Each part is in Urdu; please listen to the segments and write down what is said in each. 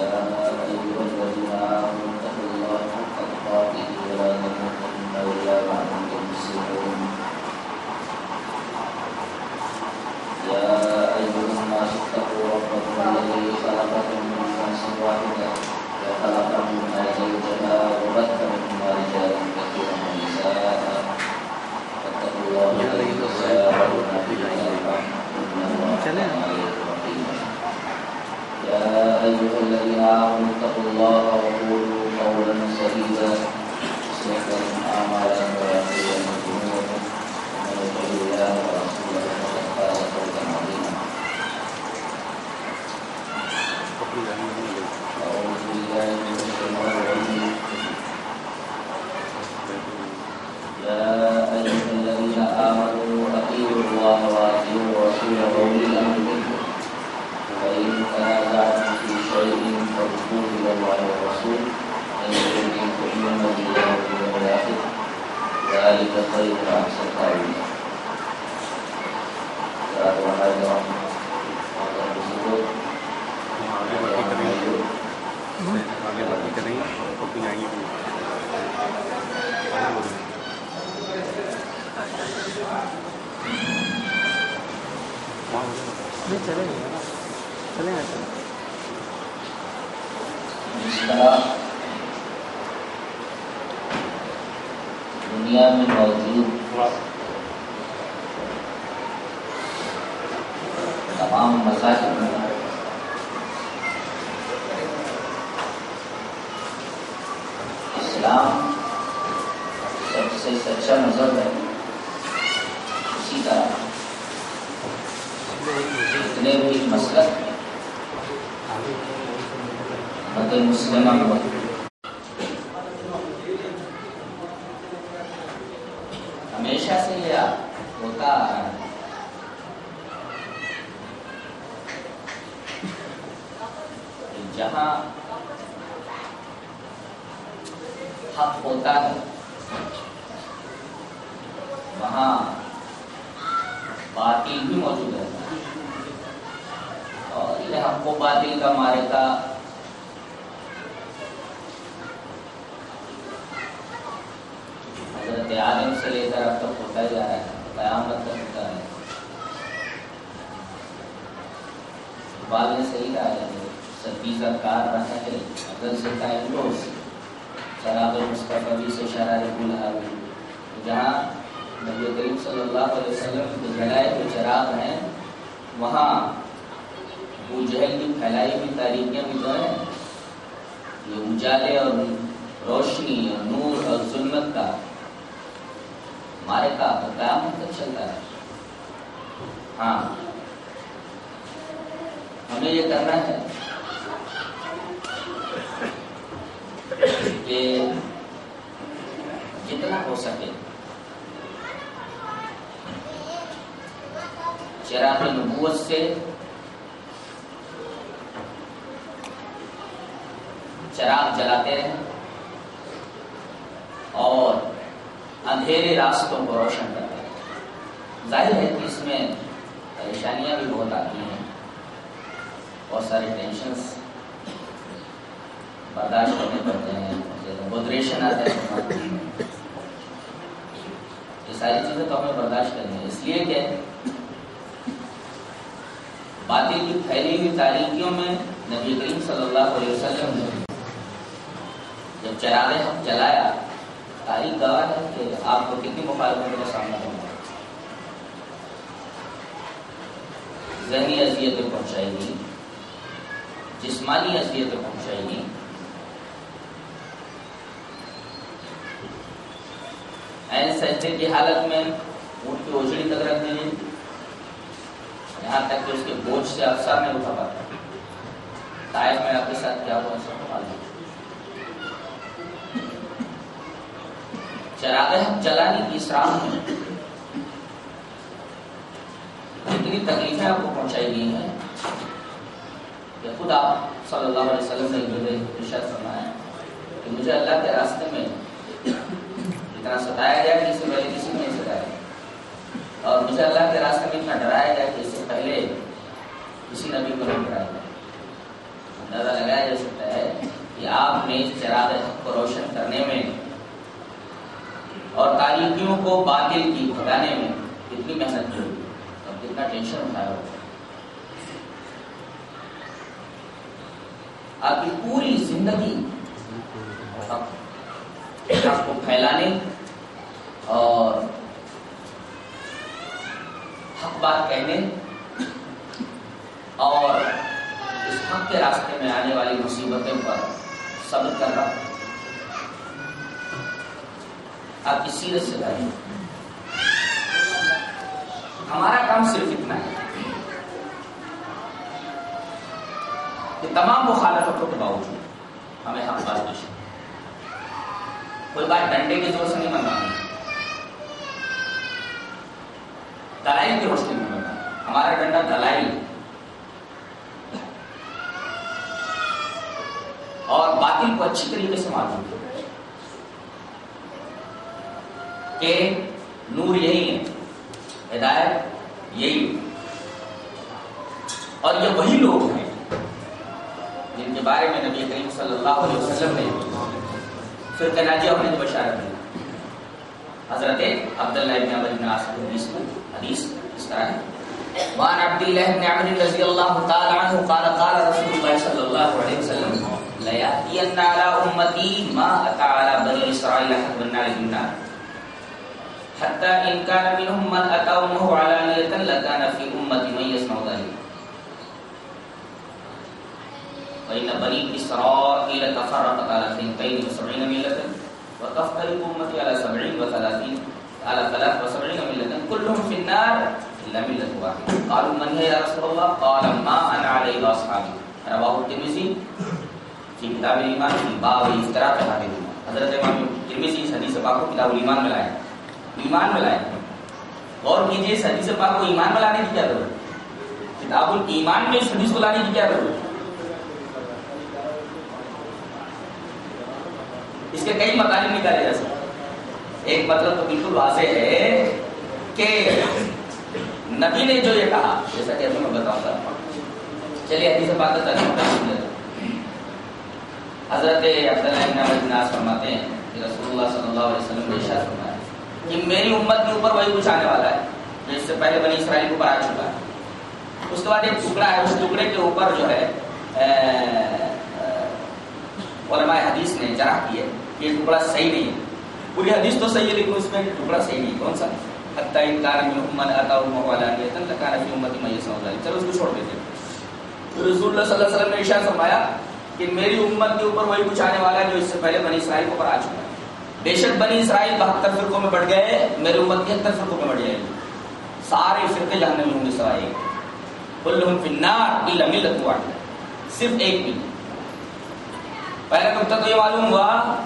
ありがとうございます。ربنا واتقوا الله اسلام سب سے سچا مذہب ہے۔ اسی طرح جتنے بھی مسلک ہیں مگر مسلمان ظاہر ہے کہ اس میں پریشانیاں بھی بہت آتی ہیں، بہت سارے ٹینشنس برداشت کرنے پڑتے ہیں گودریشن آتے ہیں یہ ساری چیزیں تو ہمیں برداشت کرنی ہے اس لیے کہ باتیں کی پھیلی ہوئی تاریخیوں میں نبی کریم صلی اللہ علیہ وسلم نے جب چراغ ہم چلایا تاریخ گواہ ہے کہ آپ کو کتنی مخالفتوں کا سامنا ہوگا ذہنی اذیتیں پہنچائے گی، جسمانی اذیتیں پہنچائے گی۔ این سجدے کی حالت میں اونٹ کی اوجڑی تک رکھ دیں یہاں تک کہ اس کے بوجھ سے آپ میں اٹھا پاتا تائف میں آپ کے ساتھ کیا ہوا سب کو معلوم چراغ چلانے کی نہیں میں جتنی تکلیفیں آپ کو پہنچائی گئی ہیں یا خود آپ صلی اللہ علیہ وسلم نے ارشاد فرمایا کہ مجھے اللہ کے راستے میں اتنا ستایا گیا کہ اس سے پہلے کسی نے ستایا اور مجھے اللہ کے راستے میں اتنا ڈرایا گیا کہ اس سے پہلے کسی نبی کو نہیں ڈرایا اندازہ لگایا جا سکتا ہے کہ آپ نے چراغ حق کو روشن کرنے میں اور تاریخیوں کو باطل کی بھگانے میں اتنی محنت کی۔ اور کتنا ٹینشن اٹھایا ہوگا آپ کی پوری زندگی حق کو پھیلانے اور حق بات کہنے اور اس حق کے راستے میں آنے والی مصیبتوں پر صبر کرنا۔ آپ کی سیرت سے کریں ہمارا کام صرف اتنا ہے کہ تمام مخالفتوں کے باوجود ہمیں حق بات دش کوئی بات ڈنڈے کے زور سے نہیں منگانی دلائی کی روشنی میں منگانا ہمارا ڈنڈا دلائی اور باطل کو اچھی طریقے سے معلوم۔ کہ نور یہی ہے۔ ہدایت یہی اور یہ وہی لوگ ہیں جن کے بارے میں نبی کریم صلی اللہ علیہ وسلم نے فرقہ ناجیہ ہونے کی بشارت دی۔ حضرت عبداللہ ابن عمر بن عاصم حدیث میں حدیث اس طرح ہے۔ وان عبد الله بن عمرو رضی اللہ تعالی عنہ قال قال رسول الله صلی اللہ علیہ وسلم لا يأتين على امتي ما اتى على بني اسرائيل حتى النار النار. حتى إن كان منهم من اتى امه علانية لكان في امتي من يسمع ذلك. فإن بني إسرائيل تفرقت على ثنتين وسبعين ملة وتفترق أمتي على سبعين وثلاثين على ثلاث وسبعين ملة. كلهم في النار إلا ملة واحدة. قالوا من هي يا رسول الله؟ قال ما أنا عليه وأصحابي رواه الترمذي في كتاب الإيمان في باب كتاب الإيمان. حضرت حدیث پاک کو کتاب الایمان میں لائے ایمان میں لائے غور کیجیے، اس حدیث پاک کو ایمان میں لانے کی کیا ضرورت؟ کتاب الایمان میں اس حدیث کو لانے کی کیا ضرورت؟ اس کے کئی مطالب نکالے جا سکتے ایک مطلب تو بالکل واضح ہے کہ نبی نے جو یہ کہا، جیسا کہ ابھی میں بتاؤں گا۔ چلیے، حدیث پاک کا تعلیم بات حضرت عبداللہ بن عباس فرماتے ہیں کہ رسول اللہ صلی اللہ علیہ وسلم نے ارشاد فرمایا کہ میری امت کے اوپر وہی کچھ آنے والا ہے جو اس سے پہلے بنی اسرائیل کے اوپر آ چکا ہے۔ اس کے بعد ایک ٹکڑا ہے اس ٹکڑے کے اوپر جو ہے علماء حدیث نے جرح کی ہے کہ یہ ٹکڑا صحیح نہیں ہے۔ پوری حدیث تو صحیح ہے لیکن اس میں ٹکڑا صحیح نہیں کون سا؟ حتیٰ انکار امن لکان فی چلو اس کو چھوڑ دیتے رسول اللہ صلی اللہ علیہ وسلم نے ارشاد فرمایا کہ میری امت کے اوپر وہی کچھ آنے والا ہے جو اس سے پہلے بنی اسرائیل کے اوپر آ چکا ہے۔ بے شک بنی اسرائیل بہتر فرقوں میں بڑھ گئے میری امت تہتر فرقوں میں بڑھ جائے گی۔ سارے فرقے جہنم میں ہوں گے سوائے کلہم فی النار الا ملت واحدہ۔ صرف ایک بھی پہلا نقطہ تو یہ معلوم ہوا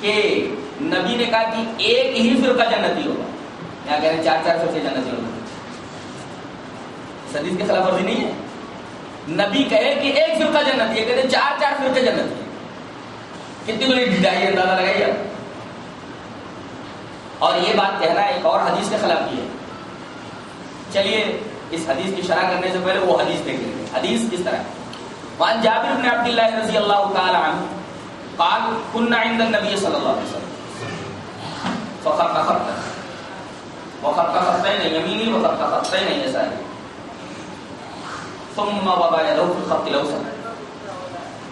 کہ نبی نے کہا کہ ایک ہی فرقہ جنتی ہوگا۔ یہاں کہہ رہے چار چار فرقے جنتی ہوگا۔ حدیث کے خلاف ورزی نہیں ہے۔ نبی کہے کہ ایک فرقہ جنتی ہے، کہتے چار چار فرقے جنتی ہے کتنی بڑی ڈھائی اندازہ لگائی اور یہ بات کہنا ایک اور حدیث کے خلاف کی ہے۔ چلیے، اس حدیث کی شرح کرنے سے پہلے وہ حدیث دیکھ لیں حدیث کس طرح۔ وعن جابر بن عبد الله رضي الله تعالى عنه قال كنا عند النبي صلى الله عليه وسلم. فخط خطا وخط خطين يميني وخط خطين يساري ثم وضع يده في الخط الاوسط.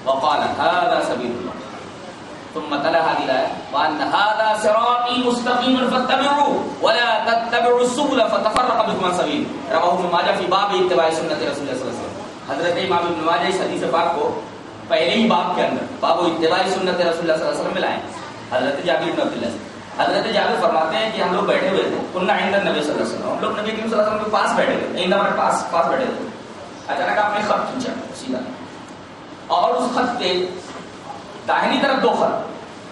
وقال، هذا سبيل الله ثم تلا هذه الايه وان هذا صراطي مستقيم فاتبعوه ولا تتبعوا السبل فتفرق بكم عن سبيل. رواه ابن ماجه في باب اتباع سنه رسول الله صلى الله عليه وسلم. حضرت امام ابن ماجہ اس حدیث پاک کو پہلے ہی باب کے اندر، باب اتباع سنت رسول اللہ صلی اللہ علیہ وسلم میں لائے. حضرت جابر بن عبداللہ سے. حضرت جابر فرماتے ہیں کہ ہم لوگ بیٹھے ہوئے تھے کننا عند نبی صلی اللہ علیہ وسلم. ہم لوگ نبی کریم صلی اللہ علیہ وسلم کے پاس بیٹھے ہوئے عند ہمارے پاس پاس بیٹھے ہوئے اچانک آپ نے خط کھینچا، سیدھا۔ اور اس خط کے داہنی طرف دو خط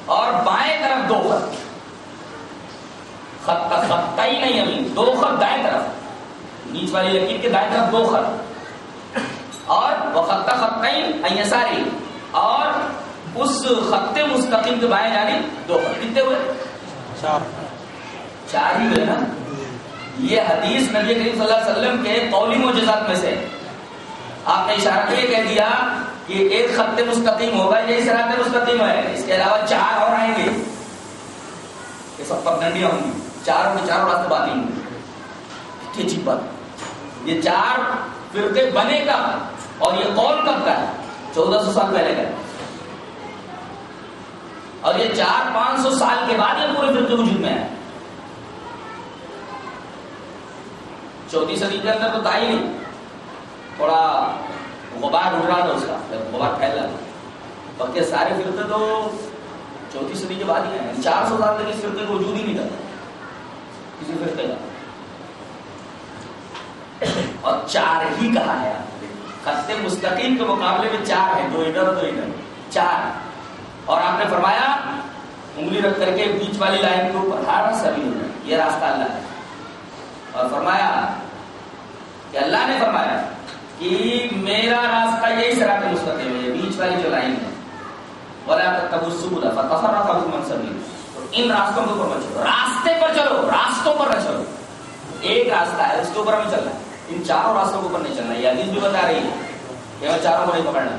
اور بائیں طرف دو خط۔ خط کا خط ہی نہیں ابھی دو خط دائیں طرف۔ نیچ والی لکیر کے دائیں طرف دو خط۔ اور وہ خط خطین ساری۔ اور اس خط مستقیم کے بائیں جانب دو خط۔ کتنے ہوئے؟ چار۔ چار ہی ہوئے نا؟ یہ حدیث نبی کریم صلی اللہ علیہ وسلم کے قولی معجزات میں سے۔ آپ نے اشارہ یہ کہہ دیا کہ ایک خط مستقیم ہوگا یہی سرات مستقیم ہے۔ اس کے علاوہ چار اور آئیں گے۔ یہ سب پگڈنڈیاں ہوں گی۔ چاروں کے چاروں راستے بات نہیں ہوں گی بات۔ یہ چار فرقے بنے کا اور یہ قول کب کا ہے؟ چودہ سو سال پہلے کا اور یہ چار پانچ سو سال کے بعد یہ پورے فرقے وجود میں ہے چوتھی صدی کے اندر تو تھا ہی نہیں۔ تھوڑا غبار اڑ رہا تھا اس کا غبار پھیل رہا تھا بلکہ سارے فرقے تو چوتھی صدی کے بعد ہی ہیں۔ چار سو سال تک اس فرقے کو وجود ہی نہیں تھا۔ کسی فرقے کا۔ اور چار ہی کہا ہے خط مستقیم کے مقابلے میں چار ہیں۔ دو ادھر دو ادھر۔ چار۔ اور آپ نے فرمایا، انگلی رکھ کر کے بیچ والی لائن کے اوپر ہر سبھی یہ راستہ اللہ ہے۔ اور فرمایا کہ اللہ نے فرمایا کہ میرا راستہ یہی سرات مستقیم ہے بیچ والی جو لائن ہے۔ بولا تب اس بولا فتح کا حکم سبھی تو ان راستوں کے اوپر مت چلو۔ راستے پر چلو، راستوں پر نہ چلو۔ ایک راستہ ہے، اس کے اوپر ہمیں چلنا ہے۔ ان چاروں راستوں کے اوپر نہیں چلنا یہ حدیث بھی بتا رہی ہے کہ ہمیں چاروں کو نہیں پکڑنا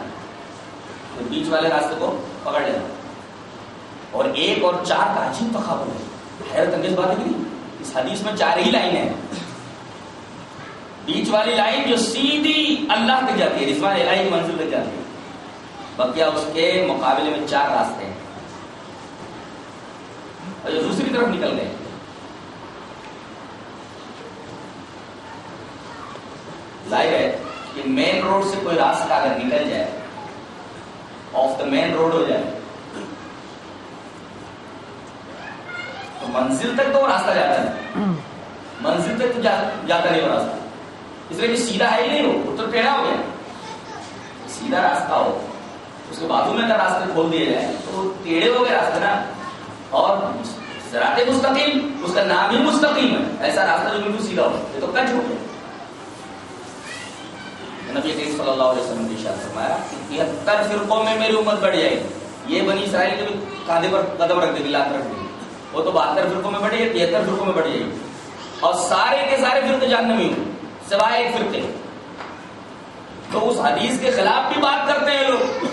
تو بیچ والے راستے کو پکڑ لینا۔ اور ایک اور چار کا عجیب تخابر ہے۔ حیرت انگیز بات ہے نہیں اس حدیث میں چار ہی لائن ہیں۔ بیچ والی لائن جو سیدھی اللہ تک جاتی ہے رضوان الہی منزل تک جاتی ہے بقیہ اس کے مقابلے میں چار راستے ہیں اور جو دوسری طرف نکل گئے ظاہر ہے کہ مین روڈ سے کوئی راستہ اگر نکل جائے آف دا مین روڈ ہو جائے تو منزل تک تو وہ راستہ جاتا ہے منزل تک تو جاتا نہیں وہ راستہ اس لیے کہ سیدھا ہے ہی نہیں ہو تو ٹیڑھا ہو گیا سیدھا راستہ ہو۔ اس کے بازو میں اگر راستے کھول دیے جائے تو ٹیڑھے ہو گئے راستے نا۔ اور سرات مستقیم، اس کا نام ہی مستقیم ہے۔ ایسا راستہ جو بالکل سیدھا ہو۔ یہ تو کچھ ہو گیا۔ نبی کریم صلی اللہ علیہ وسلم نے ارشاد فرمایا کہ تہتر فرقوں میں میری امت بڑھ جائے گی۔ یہ بنی اسرائیل کے کاندھے پر قدم رکھ دے گی لات رکھ دے گی۔ وہ تو بہتر فرقوں میں بڑھ جائے تہتر فرقوں میں بڑھ جائے گی۔ اور سارے کے سارے فرقے جاننے میں ہوں۔ سوائے ایک فرقے۔ تو اس حدیث کے خلاف بھی بات کرتے ہیں لوگ۔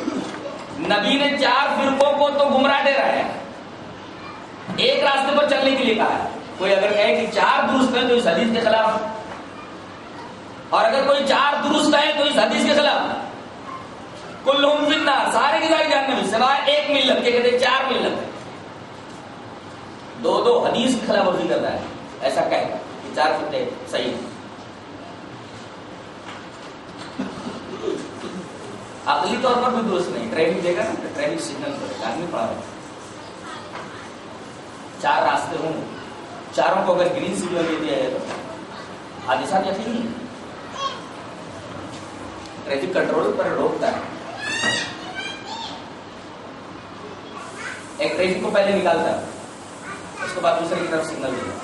نبی نے چار فرقوں کو تو گمراہ دے رہا ہے۔ ایک راستے پر چلنے کے لیے کہا ہے۔ کوئی اگر کہے کہ چار درست ہیں تو اس حدیث کے خلاف۔ اور اگر کوئی چار درست ہے تو اس حدیث کے خلاف۔ کل فننا سارے کی ساری جاننے میں، سوائے ایک ملت کے، کہتے چار ملت دو دو حدیث کی خلاف ورزی کرتا ہے۔ ایسا کہ چار فرقے صحیح ہیں۔ عقلی طور پر بھی درست نہیں۔ ٹریفک دے گا نا ٹریفک سگنل پر آدمی پڑا رہا چار راستے ہوں۔ چاروں کو اگر گرین سگنل دے دیا جائے تو۔ حادثات یقینی ہے ٹریفک کنٹرول پر روکتا ہے۔ ایک ٹریفک کو پہلے نکالتا ہے۔ اس کے بعد دوسرے کی طرف سگنل دیتا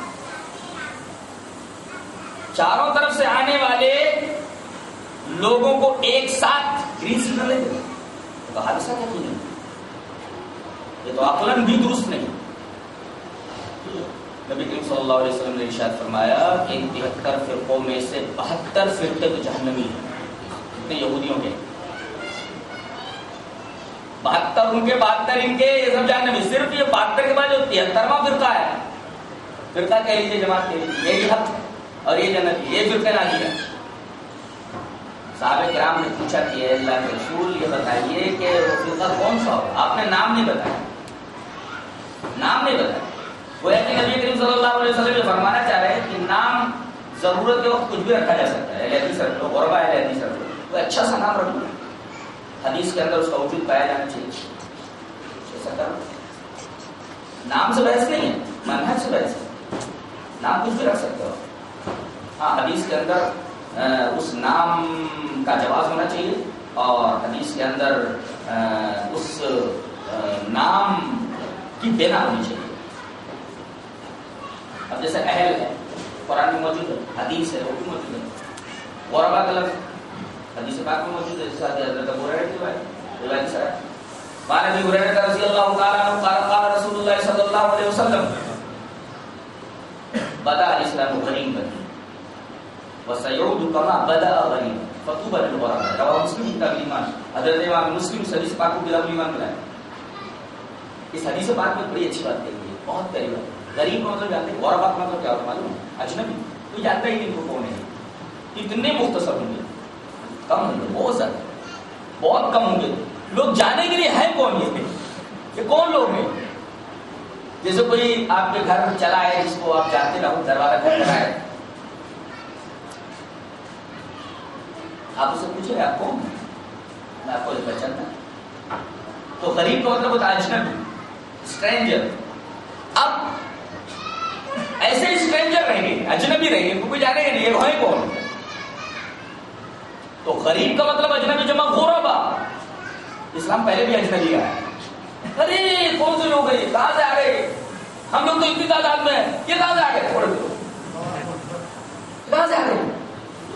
چاروں طرف سے آنے والے لوگوں کو ایک ساتھ گرین سگنل لے دے تو حادثہ کیا نہیں یہ تو عقلن بھی درست نہیں۔ نبی کریم صلی اللہ علیہ وسلم نے ارشاد فرمایا کہ تہتر فرقوں میں سے بہتر فرقے تو جہنمی ہیں۔ کتنے یہودیوں کے۔ بہتر ان کے، بہتر ان کے، یہ سب جاننے میں صرف یہ بہتر کے بعد جو تہترواں فرقہ ہے، فرقہ کہہ لیجیے جماعت کے لیے یہ بھی حق اور یہ جنت یہ فرقہ نہ ہے۔ صحابہ کرام نے پوچھا کہ اللہ کے رسول، یہ بتائیے کہ وہ فرقہ کون سا ہوگا؟ آپ نے نام نہیں بتایا۔ نام نہیں بتایا۔ وہ کہ نبی کریم صلی اللہ علیہ وسلم یہ فرمانا چاہ رہے ہیں کہ نام ضرورت کے وقت کچھ بھی رکھا جا سکتا ہے۔ اہل حدیث رکھ لو، غربا اہل حدیث رکھ لو۔ کوئی اچھا سا نام رکھ لو حدیث کے اندر اس کا وجود پایا جانا چاہیے۔ ایسا کرو نام سے بحث نہیں ہے، منہج سے بحث ہے۔ نام کچھ بھی رکھ سکتے ہو۔ ہاں حدیث کے اندر اس نام کا جواز ہونا چاہیے اور حدیث کے اندر اس نام کی بنا ہونی چاہیے۔ اب جیسے اہل ہے، قرآن میں موجود ہے، حدیث ہے، وہ بھی موجود ہے۔ غوربا کا لفظ، حدیث پاک میں موجود ہے، جیسے حضرت ابو ہریرہ کی روایت روایت سے قال ابي هريره رضي الله تعالى عنه قال قال رسول الله صلى الله عليه وسلم، بدا الاسلام غريبا وسيعود كما بدا غريبا فتو بل الغرب روا مسلم کتاب ایمان حضرت امام مسلم اس حدیث پاک کو کتاب ایمان ملا اس حدیث پاک میں بڑی اچھی بات کہی ہے بہت پیاری بات غریب کا مطلب جانتے ہیں غربا کا مطلب کیا ہوتا معلوم ہے اجنبی تو جانتا ہی نہیں کو کون ہے اتنے مختصر ہوں گے کم ہوں گے بہت زیادہ بہت کم ہوں گے لوگ جانے کے لیے ہے کون یہ یہ کون لوگ ہیں جیسے کوئی آپ کے گھر میں چلا ہے جس کو آپ جانتے نہ ہو دروازہ گھر چلا ہے آپ اسے پوچھے آپ کون میں آپ کو پہچانتا تو غریب کا مطلب ہوتا ہے اچھا۔ اجنبی اسٹرینجر اب ایسے اسٹرینجر رہیں گے، اجنبی رہیں گے کوئی جانے گا نہیں، یہ ہے کون؟ تو غریب کا مطلب اجنبی جمع غوربا اسلام پہلے بھی اجنبی کا ہے۔ ارے، کون سے لوگ ہیں؟ کہاں سے آ گئے؟ ہم لوگ تو اتنی تعداد میں ہیں۔ یہ کہاں سے آ گئے؟ کہاں سے آ گئے؟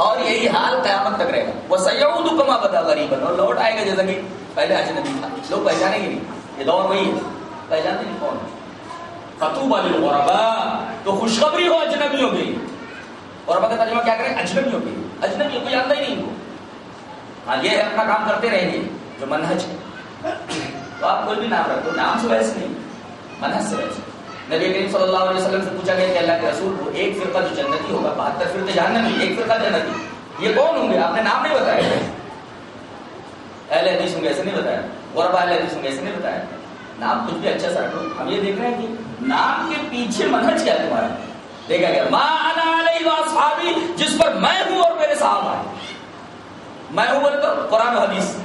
اور یہی حال قیامت تک رہے گا۔ وہ سیاح کما بتا غریب اور لوٹ آئے گا جیسا کہ پہلے اجنبی تھا۔ لوگ پہچانیں گے نہیں۔ یہ دور وہی ہے۔ پہچانتے نہیں کون۔ فتوب علی غربا تو خوشخبری ہو اجنبیوں کی۔ غربا کا ترجمہ کیا کریں؟ اجنبیوں کی۔ اجنبیوں کو جانتا ہی نہیں ان کو۔ ہاں یہ اپنا کام کرتے رہیں گے جو منہج ہے۔ تو آپ کوئی بھی نام رکھو۔ نام سے ویسے نہیں۔ منہج سے ویسے۔ نبی کریم صلی اللہ علیہ وسلم سے پوچھا گیا کہ اللہ کے رسول کو ایک فرقہ جو جنتی ہوگا، بہتر فرقے جہنمی، ایک فرقہ جنتی۔ یہ کون ہوں گے؟ آپ نے نام نہیں بتایا۔ اہل حدیث ہوں گے، ایسے نہیں بتایا۔ غربا اہل حدیث ہوں گے، ایسے نہیں بتایا۔ نام کچھ بھی اچھا سا رکھو۔ ہم یہ دیکھ رہے ہیں کہ نام کے پیچھے منہج کیا تمہارا۔ دیکھا گیا، ما انا علیہ واصحابی جس پر میں ہوں اور میرے صحابہ ہیں۔ میں ہوں بولے تو قرآن و حدیث۔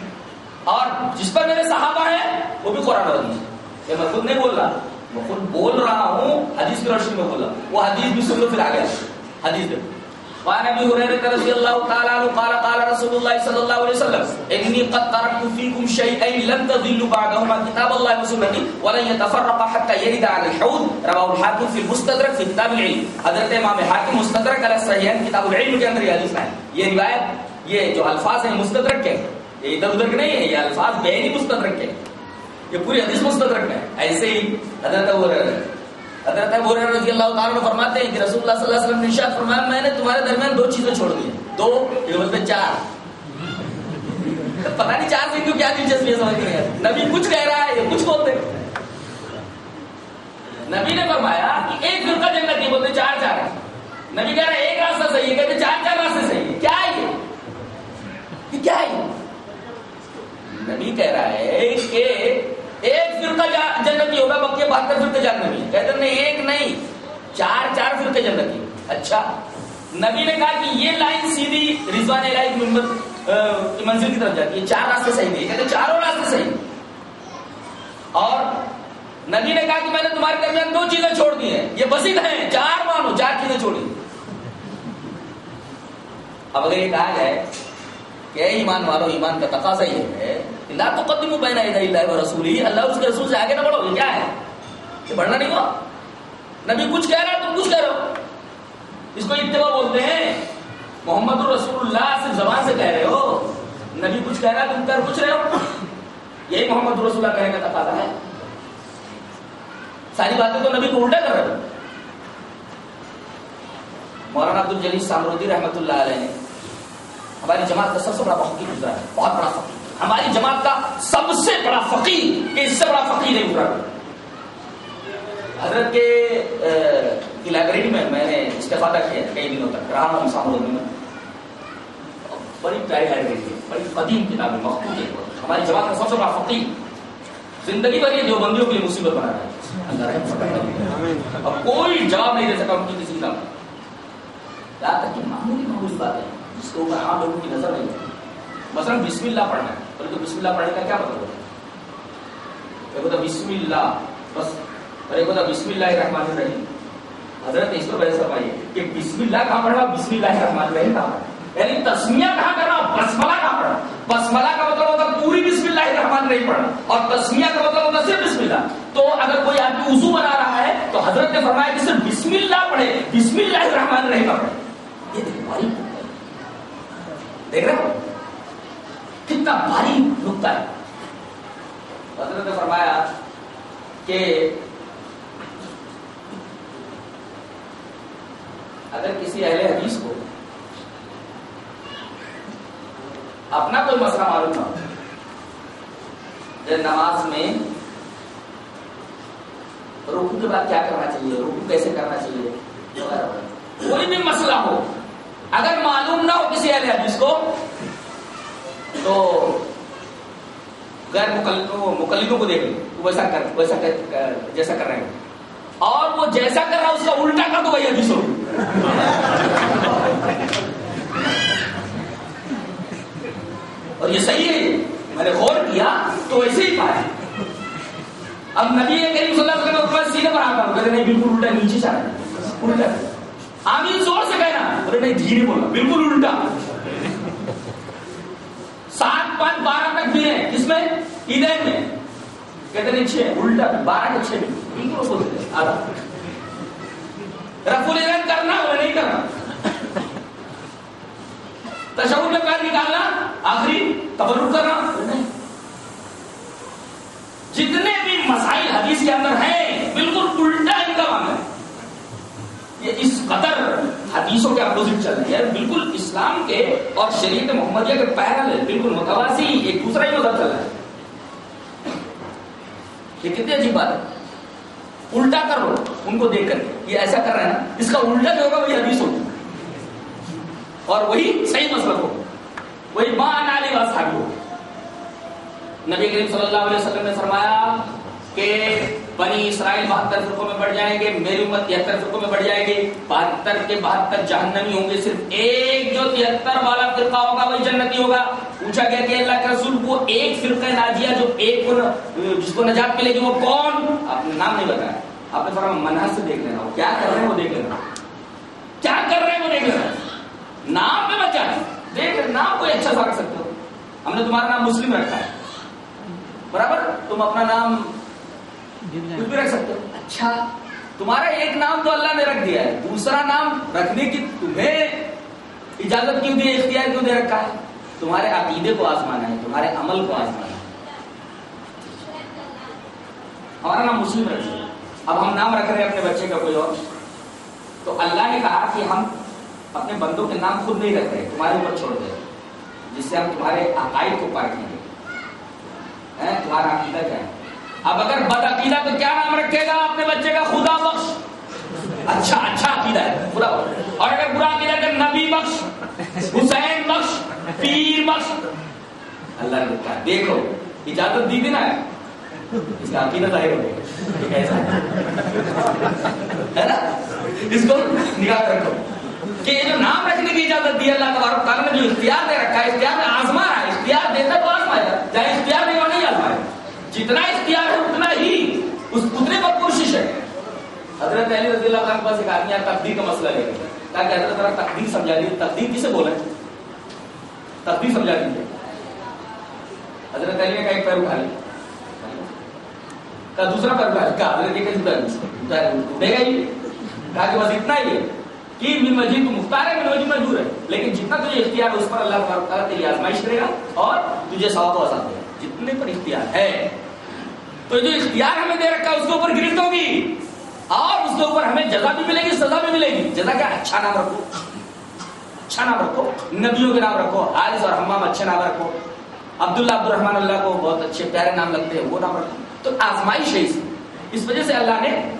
اور جس پر میرے صحابہ ہیں، وہ بھی قرآن و حدیث۔ یہ میں خود نہیں بول رہا۔ میں خود بول رہا ہوں، حدیث کی روشنی میں بول رہا ہوں وہ حدیث بھی سن لو پھر آگے حدیث دیکھو وعن ابي هريره رضي الله تعالى عنه قال قال رسول الله صلى الله عليه وسلم اني قد تركت فيكم شيئين تضلوا بعدهما كتاب الله وسنتي ولن يتفرقا حتى يرد على الحوض. رواه الحاكم في المستدرك في كتاب العلم۔ حضرت امام حاکم مستدرک علی الصحیحین کتاب العلم کے اندر یہ حدیث ہے۔ یہ روایت، یہ جو الفاظ ہیں مستدرک کے، یہ ادھر ادھر نہیں ہے یہ الفاظ بینی مستدرک کے۔ یہ پوری حدیث مستدرک میں ایسے ہی حضرت ابو حضرت ابو رضی اللہ تعالیٰ فرماتے ہیں کہ رسول اللہ صلی اللہ علیہ وسلم نے ارشاد فرمایا، میں نے تمہارے درمیان دو چیزیں چھوڑ دی دو، یہ بولتے چار۔ پتہ نہیں چار دن کو کیا دلچسپی ہے، سمجھ نہیں نبی کچھ کہہ رہا ہے یہ کچھ بولتے نبی نے فرمایا کہ ایک فرقہ جنت یہ بولتے چار چار۔ نبی کہہ رہا ہے، ایک راستہ صحیح ہے، کہتے چار چار راستے صحیح ہے کیا ہے یہ کیا ہے؟ نبی کہہ رہا ہے کہ ایک فرقہ جنتی ہوگا، بقیہ بہتر فرقے جہنمی کہتے نہیں، ایک نہیں، چار چار فرقے جنتی اچھا۔ نبی نے کہا کہ یہ لائن سیدھی رضوان الہی کی منزل منزل کی طرف جاتی ہے۔ چار راستے صحیح نہیں کہتے چاروں راستے صحیح اور نبی نے کہا کہ میں نے تمہارے درمیان دو چیزیں چھوڑ دی ہیں۔ یہ بسیط ہیں، چار مانو، چار چیزیں چھوڑی۔ اب اگر یہ کہا جائے کہ ایمان والو، ایمان کا تقاضا یہ ہے لا تقدموا بین یدی اللہ و رسولی، اللہ اس کے رسول سے آگے نہ بڑھو، یہ کیا ہے؟ یہ بڑھنا نہیں ہوا۔ نبی کچھ کہہ رہا ہے، تم کچھ کہہ رہے ہو۔ اس کو اتباع بولتے ہیں۔ محمد الرسول اللہ صرف زبان سے کہہ رہے ہو۔ نبی کچھ کہہ رہا ہے، تم کر کچھ رہے ہو۔ یہی محمد رسول اللہ کہنے کا تقاضا ہے۔ ساری باتیں تو نبی کو الٹا کر رہے ہو۔ مولانا عبد الجلیل سامرودی رحمۃ اللہ علیہ نے ہماری جماعت کا سب سے بڑا فقیر گزرا ہے بہت بڑا فقیر۔ ہماری جماعت کا سب سے بڑا فقیر کہ اس سے بڑا فقیر نہیں گزرا۔ حضرت کے لائبریری میں میں نے استفادہ کیا کئی دنوں تک رہا ہوں سامرودی میں۔ بڑی پیاری لائبریری ہے بڑی قدیم کتاب ہے مخصوص ہے۔ ہماری جماعت کا سب سے بڑا فقیر۔ زندگی بھر یہ دیوبندیوں کے لیے مصیبت بنا رہا ہے۔ اب کوئی جواب نہیں دے سکا ان کی کسی کا۔ یہاں تک کہ معمولی معمولی بات ہے۔ جس کے اوپر عام لوگوں کی نظر نہیں ہے۔ مثلا بسم اللہ پڑھنا ہے۔ بولے تو بسم اللہ پڑھنے کا کیا مطلب ہے؟ ایک ہوتا بسم اللہ، بس۔ اور ایک ہوتا بسم اللہ الرحمن الرحیم۔ حضرت اس پر بحث فرمائیے کہ بسم اللہ کہاں پڑھا بسم اللہ الرحمن الرحیم کہاں پڑھا یعنی تسمیہ کہاں کرنا، بسملہ کہاں پڑھا بسملہ کا مطلب ہوتا ہے پوری بسم اللہ الرحمن الرحیم پڑھنا۔ اور تسمیہ کا مطلب ہوتا ہے صرف بسم اللہ۔ تو اگر کوئی آدمی وضو بنا رہا ہے تو حضرت نے فرمایا کہ صرف بسم اللہ پڑھے، بسم اللہ الرحمن الرحیم پڑھے۔ یہ دیکھو دیکھ رہے ہو کتنا بھاری نقطہ ہے حضرت نے فرمایا کہ اگر کسی اہل حدیث کو اپنا کوئی مسئلہ معلوم نہ ہو نماز میں روکو کے بعد کیا کرنا چاہیے روکو کیسے کرنا چاہیے کوئی بھی مسئلہ ہو اگر معلوم نہ ہو کسی اہل حدیث کو، تو غیر مکلموں کو دیکھ ویسا کر ویسا کر، جیسا کر رہے ہیں۔ اور وہ جیسا کر رہا ہے، اس کا الٹا کر دو بھائی حدیث ہو اور یہ صحیح ہے، میں نے غور کیا تو ایسے ہی پایا۔ اب نبی کریم صلی اللہ علیہ وسلم اوپر سیدھے پر آتا ہوں نہیں، بالکل الٹا، نیچے چاہ رہا الٹا۔ آمین زور سے کہنا بولے نہیں دھیرے بولا بالکل الٹا سات پانچ بارہ تک بھی ہیں کس میں عیدین میں کہتے ہیں چھ الٹا بارہ کے چھ بالکل بولتے آدھا کرنا بولے نہیں کرنا تشہد میں پیر نکالنا آخری تبرک کرنا جتنے بھی مسائل حدیث کے اندر ہیں بالکل الٹا ان کا مانا ہے یہ اس قدر حدیثوں کے اپوزٹ چل رہی ہے۔ بالکل اسلام کے اور شریعت محمدیہ کے پیرل بالکل متوازی، ایک دوسرا ہی ادھر چل رہا ہے۔ یہ کتنی عجیب بات ہے۔ الٹا کرو ان کو دیکھ کر۔ یہ ایسا کر رہا ہے نا، اس کا الٹا جو ہوگا وہی حدیث ہوگا اور وہی صحیح مسلک ہو وہی ماں نالی واس ہو نبی کریم صلی اللہ علیہ وسلم نے فرمایا کہ بنی اسرائیل بہتر فرقوں میں بڑھ جائیں گے، میری امت تہتر فرقوں میں بڑھ جائے گی۔ بہتر کے بہتر جہنمی ہوں گے، صرف ایک جو تہتر والا فرقہ ہوگا وہی جنتی ہوگا۔ پوچھا گیا کہ اللہ کے رسول وہ ایک فرقہ ناجیہ جو ایک جس کو نجات ملے گی وہ کون؟ آپ نے نام نہیں بتایا۔ آپ نے فرما منحص سے دیکھ لینا۔ کیا کر رہے ہیں وہ دیکھ لینا۔ کیا کر رہے ہیں وہ دیکھ لینا۔ نام پہ بچا۔ دیکھ نام کوئی اچھا سا رکھ سکتے ہو۔ ہم نے تمہارا نام مسلم رکھا ہے۔ برابر؟ تم اپنا نام کچھ بھی رکھ سکتے ہو؟ اچھا۔ تمہارا ایک نام تو اللہ نے رکھ دیا ہے دوسرا نام رکھنے کی تمہیں اجازت کیوں دی اختیار کیوں دے رکھا ہے؟ تمہارے عقیدے کو آزمانا ہے تمہارے عمل کو آزمانا ہے۔ ہمارا نام مسلم رکھ اب ہم نام رکھ رہے ہیں اپنے بچے کا کوئی اور۔ تو اللہ نے کہا کہ ہم اپنے بندوں کے نام خود نہیں رکھ رہے تمہارے اوپر چھوڑ دے جس سے ہم تمہارے عقائد کو پارٹیں گے تمہارا عقیدہ کیا ہے؟ اب اگر بد عقیدہ تو کیا نام رکھے گا اپنے بچے کا؟ خدا بخش. اچھا اچھا عقیدہ ہے، خدا اور اگر برا عقیدہ کہ نبی بخش، حسین بخش، پیر بخش. اللہ نے کہا، دیکھو، اجازت دی تھی نا اس کا عقیدہ ظاہر ہو گیا. ہے؟ نا؟ اس کو نگاہ رکھو. کہ یہ جو نام رکھنے کی اجازت دی اللہ تبارک تعالیٰ نے جو اختیار دے رکھا ہے، اختیار میں آزما رہا ہے، اختیار دیتا تو آزمائے چاہے اختیار نہیں جتنا اختیار ہے اتنا ہی اس اتنے پر کوشش ہے۔ حضرت علی رضی اللہ عنہ پاس ایک آدمی تقدیر کا مسئلہ لے گا تاکہ حضرت ذرا تقدیر سمجھا دیجیے تقدیر کسے بولے تقدیر سمجھا دیجیے حضرت علی نے کہا، ایک پیر اٹھا لیا۔ کہا، دوسرا پیر اٹھا لیا۔ کہا، حضرت یہ کہ اٹھے گا ہی۔ کہا کہ بس اتنا ہی ہے۔ کہ من مجید تو مختار ہے من مجید مجبور ہے۔ لیکن جتنا تجھے اختیار ہے، اس پر اللہ تعالیٰ تیری آزمائش کرے گا اور تجھے ثواب و آزاد دے گا۔ جتنے پر اختیار ہے۔ تو جو اختیار ہمیں دے رکھا ہے، اس کے اوپر گرفت ہوگی۔ اور اس کے اوپر ہمیں جزا بھی ملے گی، سزا بھی ملے گی۔ جزا کیا اچھا نام رکھو۔ اچھا نام رکھو۔ نبیوں کے نام رکھو، حارث اور حمام اچھے نام رکھو۔ عبداللہ عبد الرحمان اللہ کو بہت اچھے پیارے نام لگتے ہیں، وہ نام رکھو۔ تو آزمائش ہے اس اس وجہ سے اللہ نے،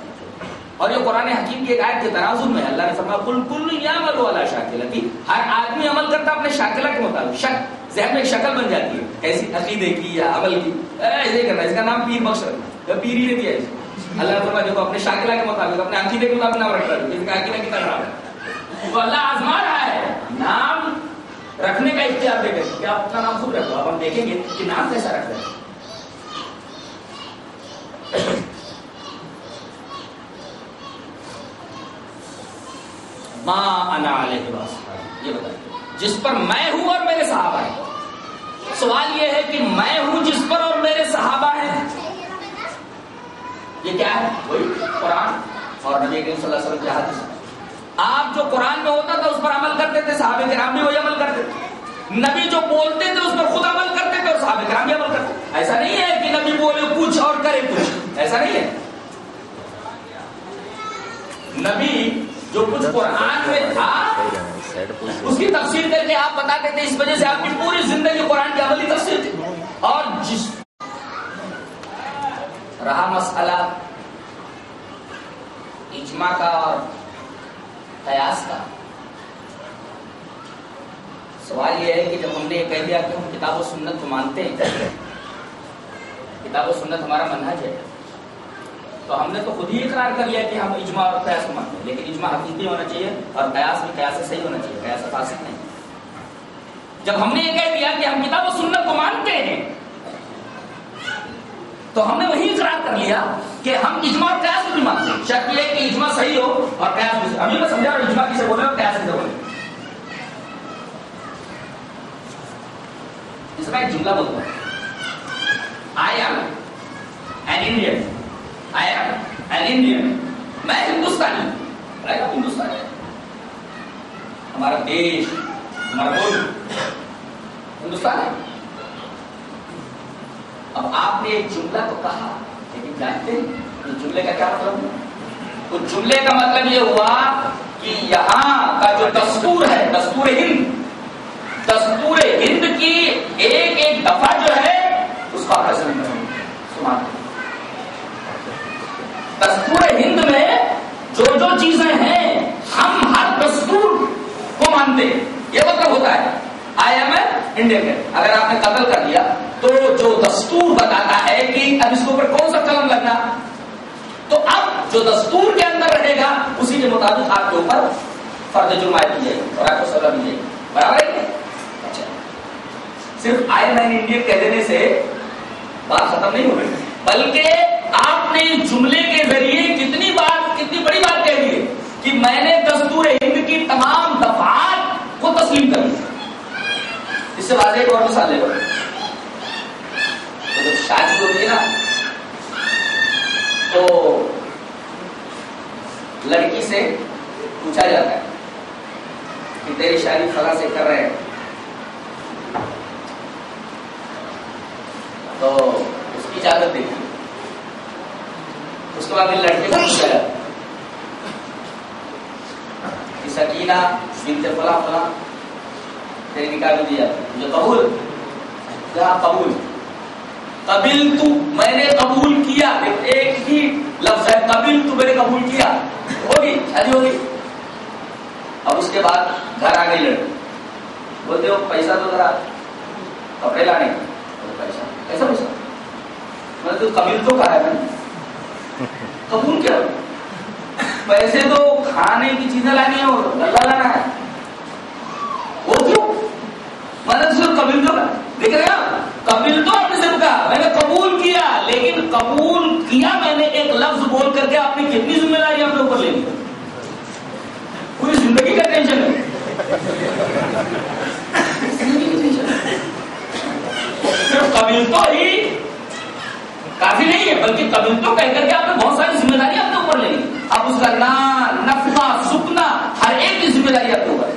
اور یہ قرآن حکیم کی ایک آیت کے تناظر میں اللہ نے فرمایا کل کل یا ملو والا شاکلتی ہر آدمی عمل کرتا اپنے شاکلہ کے مطابق، شک، ذہن میں ایک شکل بن جاتی ہے، ایسی عقیدے کی یا عمل کی۔ ایسے کرنا اس کا نام پیر بخش رکھنا پیر ہی نے دیا اللہ نے فرمایا دیکھو اپنے شاکلہ کے مطابق اپنے عقیدے کے مطابق نام رکھ رہا ہے جس کا عقیدہ کتنا خراب ہے تو اللہ آزما رہا ہے نام رکھنے کا اختیار دے کر کہ آپ اپنا نام خود رکھو اب ہم دیکھیں گے کہ نام کیسا رکھ رہے ماں انا علیہ یہ بتائیے جس پر میں ہوں اور میرے صحابہ ہیں سوال یہ ہے کہ میں ہوں جس پر اور میرے صحابہ ہیں؟ یہ کیا ہے؟ وہی قرآن اور نبی کریم صلی اللہ علیہ وسلم کی حدیث۔ آپ جو قرآن میں ہوتا تھا اس پر عمل کرتے تھے، صحابہ کرام بھی وہی عمل کرتے تھے۔ نبی جو بولتے تھے اس پر خود عمل کرتے تھے اور صحابہ کرام بھی عمل کرتے تھے۔ ایسا نہیں ہے کہ نبی بولے کچھ اور کرے کچھ۔ ایسا نہیں ہے۔ نبی جو کچھ قرآن میں تھا اس کی تفصیل کر کے آپ بتاتے تھے اس وجہ سے آپ کی پوری زندگی قرآن کی عملی تفصیل تھی۔ اور جس رہا مسئلہ اجماع کا اور قیاس کا، سوال یہ ہے کہ جب ہم نے یہ کہہ دیا کہ ہم کتاب و سنت کو مانتے ہیں، کتاب و سنت ہمارا منہج ہے۔ تو ہم نے تو خود ہی اقرار کر لیا کہ ہم اجماع اور قیاس کو مانتے ہیں، لیکن اجماع حقیقی ہونا چاہیے اور قیاس بھی قیاس سے صحیح ہونا چاہیے، قیاس فاسق نہیں۔ جب ہم نے یہ کہہ دیا کہ ہم کتاب و سنت کو مانتے ہیں، تو ہم نے وہی اقرار کر لیا کہ ہم اجماع اور قیاس کو بھی مانتے ہیں۔ شک یہ کہ اجماع صحیح ہو اور قیاس بھی ابھی میں سمجھا رہا اجماع کسے بولے اور قیاس کسے بولے۔ اس کا ایک جملہ بولتا ہے I am an Indian I am an Indian میں ہندوستانی ہندوستانی ہمارا دیش ہمارا ہندوستان ہے۔ اب آپ نے ایک جملہ تو کہا، لیکن جانتے ہیں اس جملے کا کیا مطلب ہے؟ اس جملے کا مطلب یہ ہوا کہ یہاں کا جو دستور ہے، دستور ہند دستور ہند کی ایک ایک دفعہ جو ہے، اس کا حسن دستور ہند میں جو جو چیزیں ہیں، ہم ہر دستور کو مانتے ہیں۔ یہ مطلب ہوتا ہے۔ آئی ایم اے انڈین میں اگر آپ نے قتل کر دیا تو جو دستور بتاتا ہے کہ اب اس کے اوپر کون سا قلم لگنا۔ تو اب جو دستور کے اندر رہے گا، اسی کے مطابق آپ کے اوپر فرد جرمائے کی جائے گی اور آپ کو سزا دی جائے گی برابر ہے اچھا۔ صرف آئی مین انڈین کہہ دینے سے بات ختم نہیں ہو رہی۔ بلکہ آپ نے جملے کے ذریعے کتنی بات، کتنی بڑی بات کہہ دی کہ میں نے دستور ہند کی تمام دفعات کو تسلیم کر دیا اس سے واضح ایک اور مثال لے لو تو جب شادی ہوتی ہے نا، تو لڑکی سے پوچھا جاتا ہے کہ تیری شادی فلاں سے کر رہے ہیں۔ تو اس کی اجازت دیکھی اس کے بعد لڑکے کو پوچھا جاتا کہ سکینہ بنت فلاں فلاں تیری نکاح بھی دیا جو قبول کیا قبول قبل تو میں نے قبول کیا ایک ہی لفظ ہے قبل تو میں نے قبول کیا ہوگی شادی ہوگی اب اس کے بعد گھر آ گئی لڑکی بولتے ہو پیسہ تو ذرا کپڑے لانے پیسہ ایسا پیسہ میں تو قبل تو کہا ہے میں قبول کیا پیسے تو کھانے کی چیزیں لانی ہے اور گلا لانا ہے۔ وہ کیوں میں نے صرف قبل تو دیکھ رہے ہیں قبل تو آپ نے صرف کہا میں نے قبول کیا، لیکن قبول کیا میں نے ایک لفظ بول کر کے آپ نے کتنی ذمہ داری اپنے اوپر لے لی؟ پوری زندگی کا ٹینشن ہے؟ صرف قبل تو ہی کافی نہیں ہے، بلکہ قبل تو کہہ کر کے آپ نے بہت ساری ذمہ داری اپنے اوپر لے لی اب اس کا نان نفا سکنا، ہر ایک کی ذمہ داری اپنے اوپر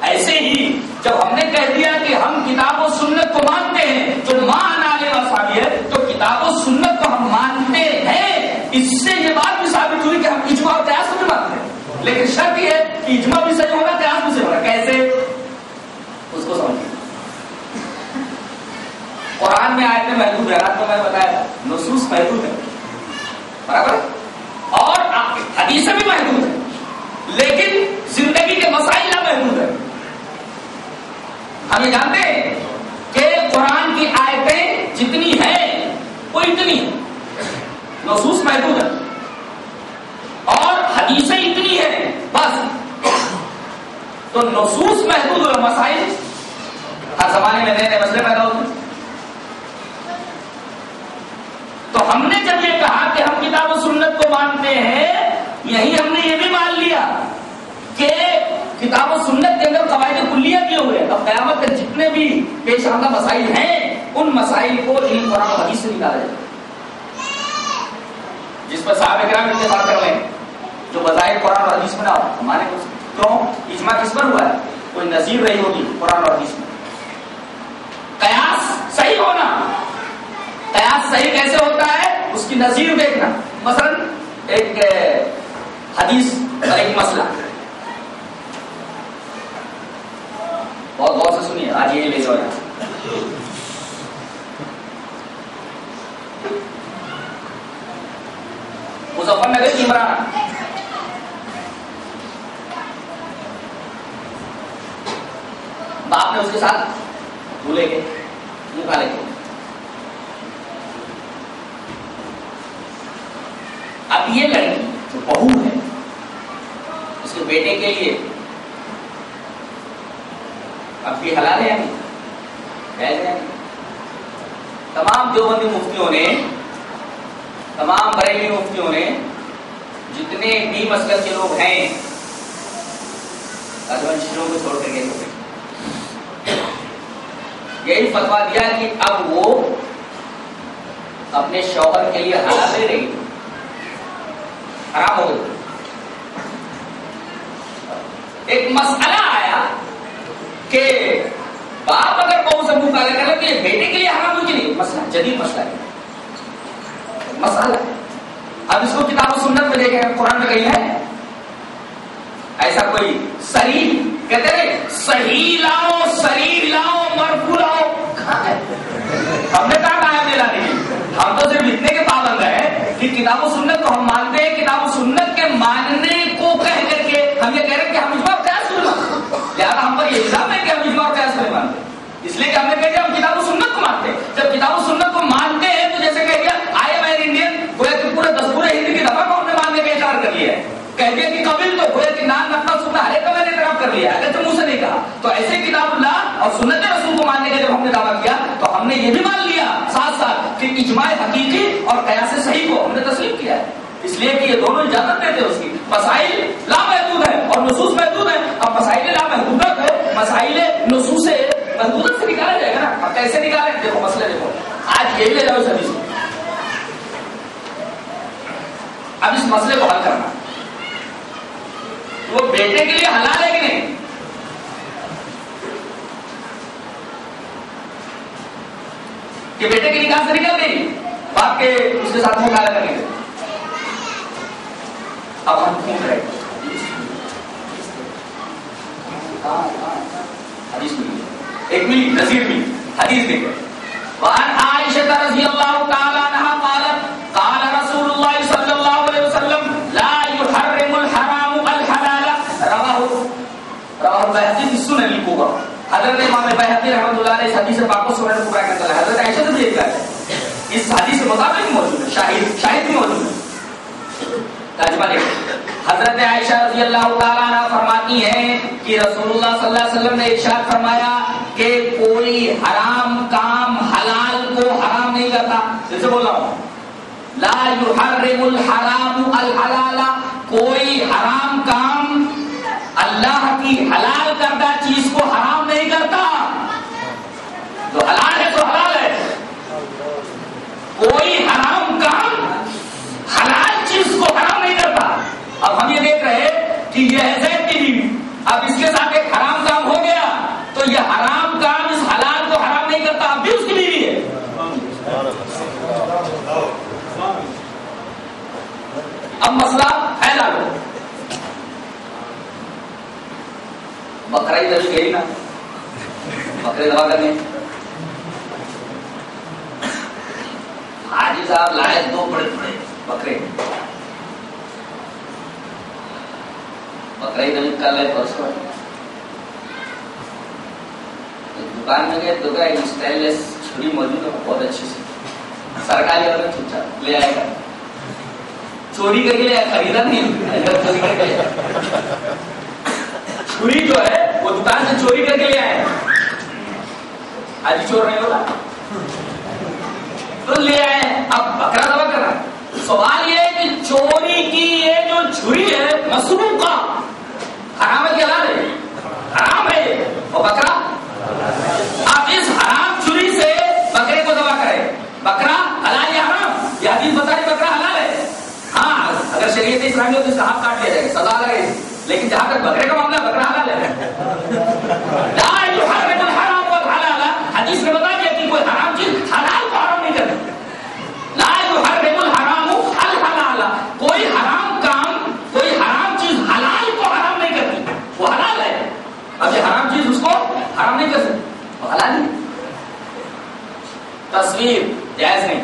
ایسے ہی جب ہم نے کہہ دیا کہ ہم کتاب و سنت کو مانتے ہیں، جو مان آنے والا ہے، تو کتاب و سنت کو ہم مانتے ہیں۔ اس سے یہ بات بھی ثابت ہوئی کہ ہم اجماع اور قیاس کو بھی مانتے ہیں۔ لیکن شرط یہ ہے کہ اجماع بھی صحیح ہوگا، قیاس بھی صحیح ہوگا۔ کیسے؟ اس کو سمجھیے قرآن میں آئے تھے محدود ہے، رات کو میں نے بتایا نصوص محدود ہے۔ برابر؟ اور حدیثیں بھی محدود ہے۔ لیکن زندگی کے مسائل نہ محدود ہے۔ ہم یہ جانتے ہیں کہ قرآن کی آیتیں جتنی ہیں، وہ اتنی نصوص محدود ہے اور حدیثیں اتنی ہیں، بس۔ تو نصوص محدود اور مسائل ہر زمانے میں نئے نئے مسئلے پیدا ہوتے ہیں۔ تو ہم نے سنت کو مانتے ہیں، یہی ہم نے یہ بھی مان لیا کہ کتاب و سنت کے اندر قواعد کلیہ کیے ہوئے، اب قیامت کے جتنے بھی پیش آمدہ مسائل ہیں، ان مسائل کو علم قرآن و حدیث سے نکالا جائے جس پر صاحب کرام اتفاق کر لیں، جو بظاہر قرآن اور حدیث میں نہ ہو، ہمارے کو کیوں؟ اجماع کس پر ہوا ہے؟ کوئی نظیر رہی ہوگی قرآن اور حدیث میں۔ قیاس صحیح ہونا۔ قیاس صحیح کیسے ہوتا ہے؟ اس کی نظیر دیکھنا۔ مثلا ایک حدیث کا ایک مسئلہ۔ بہت غور سے سنیے، آج یہ لے جاؤ مظفر نگر کی عمران باپ نے اس کے ساتھ بھولے گئے منہ گئے اب یہ لڑکی جو بہو ہے، اس کے بیٹے کے لیے اب بھی حلال ہے نہیں؟ ہے تمام دیوبندی مفتیوں نے، تمام بریلی مفتیوں نے جتنے بھی مسلک کے لوگ ہیں راجوانشیوں کو چھوڑ کر گئے یہی فتوا دیا کہ اب وہ اپنے شوہر کے لیے حلال لے رہی حرام ہو گئی۔ ایک مسئلہ آیا کہ باپ اگر بہو سے منہ کالا کر لے بیٹے کے لیے حرام ہو نہیں؟ مسئلہ، جدید مسئلہ ہے۔ مسئلہ اب اس کو کتاب و سنت میں دیکھیں قرآن میں کہیں ہے۔ ایسا کوئی صحیح کہتے ہیں صحیح لاؤ صحیح لاؤ مرفو لاؤ۔ کہاں ہے؟ ہم نے کہا کہاں ہے لانے ہم تو صرف لکھنے کے پابند ہے کہ کتاب و سنت کو ہم مانتے ہیں، کتاب و سنت کے ماننے کو کہہ کر کے ہم یہ کہہ رہے ہیں کہ ہم اجماع قیاس نہیں مانتے لہٰذا ہم پر یہ الزام ہے کہ ہم اجماع قیاس نہیں مانتے اس لیے کہ ہم نے کہہ دیا ہم کتاب و سنت کو مانتے ہیں۔ جب کتاب و سنت کو مانتے ہیں تو جیسے کہہ دیا آئی ایم آئی انڈین، گویا کہ پورے دس پورے ہندی کی دفعہ کو ہم نے ماننے کا اقرار کر لیا ہے۔ کہہ دیا کہ قبل تو گویا کہ نام نقطہ سننا ہر ایک کا میں نے اعتراف کر لیا اگر تو منہ سے نہیں کہا، تو ایسے کتاب اللہ اور سنت رسول کو ماننے کا جب ہم نے دعویٰ کیا، تو ہم نے یہ بھی مان لیا ساتھ ساتھ کہ اجماع حقیقی اور قیاس صحیح کو ہم نے تسلیم کیا ہے۔ اس لیے کہ یہ دونوں اجازت دیتے اس کی۔ مسائل لا محدود ہے اور نصوص محدود ہے اب مسائل لا محدودت ہے مسائل نصوص محدودت سے نکالا جائے گا نا؟ اب کیسے نکالے دیکھو، مسئلہ دیکھو۔ آج یہی لے جاؤ سبھی سے اب اس مسئلے کو حل کرنا۔ وہ بیٹے کے لیے حلال ہے کہ نہیں؟ کہ بیٹے کے نکاح سے نکل گئی باپ کے اس کے ساتھ مطالعہ کریں گے اب ہم پوچھ رہے حدیث ملی ایک ملی، نظیر ملی، حدیث دیکھے وعن عائشة رضي الله تعالى عنها قالت قال رسول الله صلى الله عليه وسلم لا يحرم الحرام الحلال رواه رواه البيهقي في السنن الكبرى حضرت امام بيهقي رحمۃ اللہ علیہ اس حدیث پاک کو سنن کبرى کے اندر حضرت عائشہ سے بھی ایک ہے اس حدیث کے مطابق موجود ہے شاہد شاہد بھی موجود ہے ترجمہ دیکھیں حضرت عائشہ رضی اللہ تعالیٰ عنہ فرماتی ہیں کہ رسول اللہ صلی اللہ علیہ وسلم نے ارشاد فرمایا کہ کوئی حرام کام حلال کو حرام نہیں کرتا جیسے بول رہا ہوں لا يحرم الحرام الحلال کوئی حرام کام اللہ کی حلال کردہ چیز کو حرام نہیں کرتا۔ جو حلال ہے تو حلال ہے۔ کوئی حرام کام حلال چیز کو حرام نہیں کرتا۔ اب ہم یہ دیکھ رہے کہ یہ ہے زید کی بیوی۔ اب اس کے ساتھ ایک حرام کام ہو گیا۔ تو یہ حرام کام اس حلال کو حرام نہیں کرتا، اب بھی اس کی بیوی ہے۔ اب مسئلہ ہے لالو بکرائی دبی گئی نا۔ بکرے دبا کرنے۔ حاجی صاحب لائے دو بڑے بڑے بکرے بکرائی دبی کر لے پرسوں دکان میں گئے تو ایک اسٹائل لیس چھری موجود ہے بہت اچھی سی۔ سرکاری اور چھوٹا لے آئے گا۔ چوری کر کے لے خریدا نہیں۔ چھری جو ہے، وہ دکان سے چوری کر کے لے آئے۔ آج چور نہیں ہوگا تو لے آئے اب بکرا دبا کر رہا سوال یہ ہے کہ چوری کی یہ جو چھری ہے، مصروف کا حرام ہے حلال ہے؟ حرام ہے۔ اور بکرا؟ اب اس حرام چھری سے بکرے کو دبا کرے۔ بکرا حلال یا حرام؟ یہ حدیث بتا رہی بکرا حلال ہے۔ ہاں اگر شریعت اسلامی ہو تو اس کا ہاتھ کاٹ دیا جائے گا۔ سزا لگے لیکن جہاں تک بکرے کا معاملہ بکرا حلال ہے لا يحرم الحرام والحلال حدیث نے بتا دیا کہ کوئی حرام چیز حلال کو حرام نہیں کرے لا يحرم الحرام الحلال کوئی حرام کام کوئی حرام چیز حلال کو حرام نہیں کرتی وہ حلال ہے اب یہ حرام چیز اس کو حرام جائز نہیں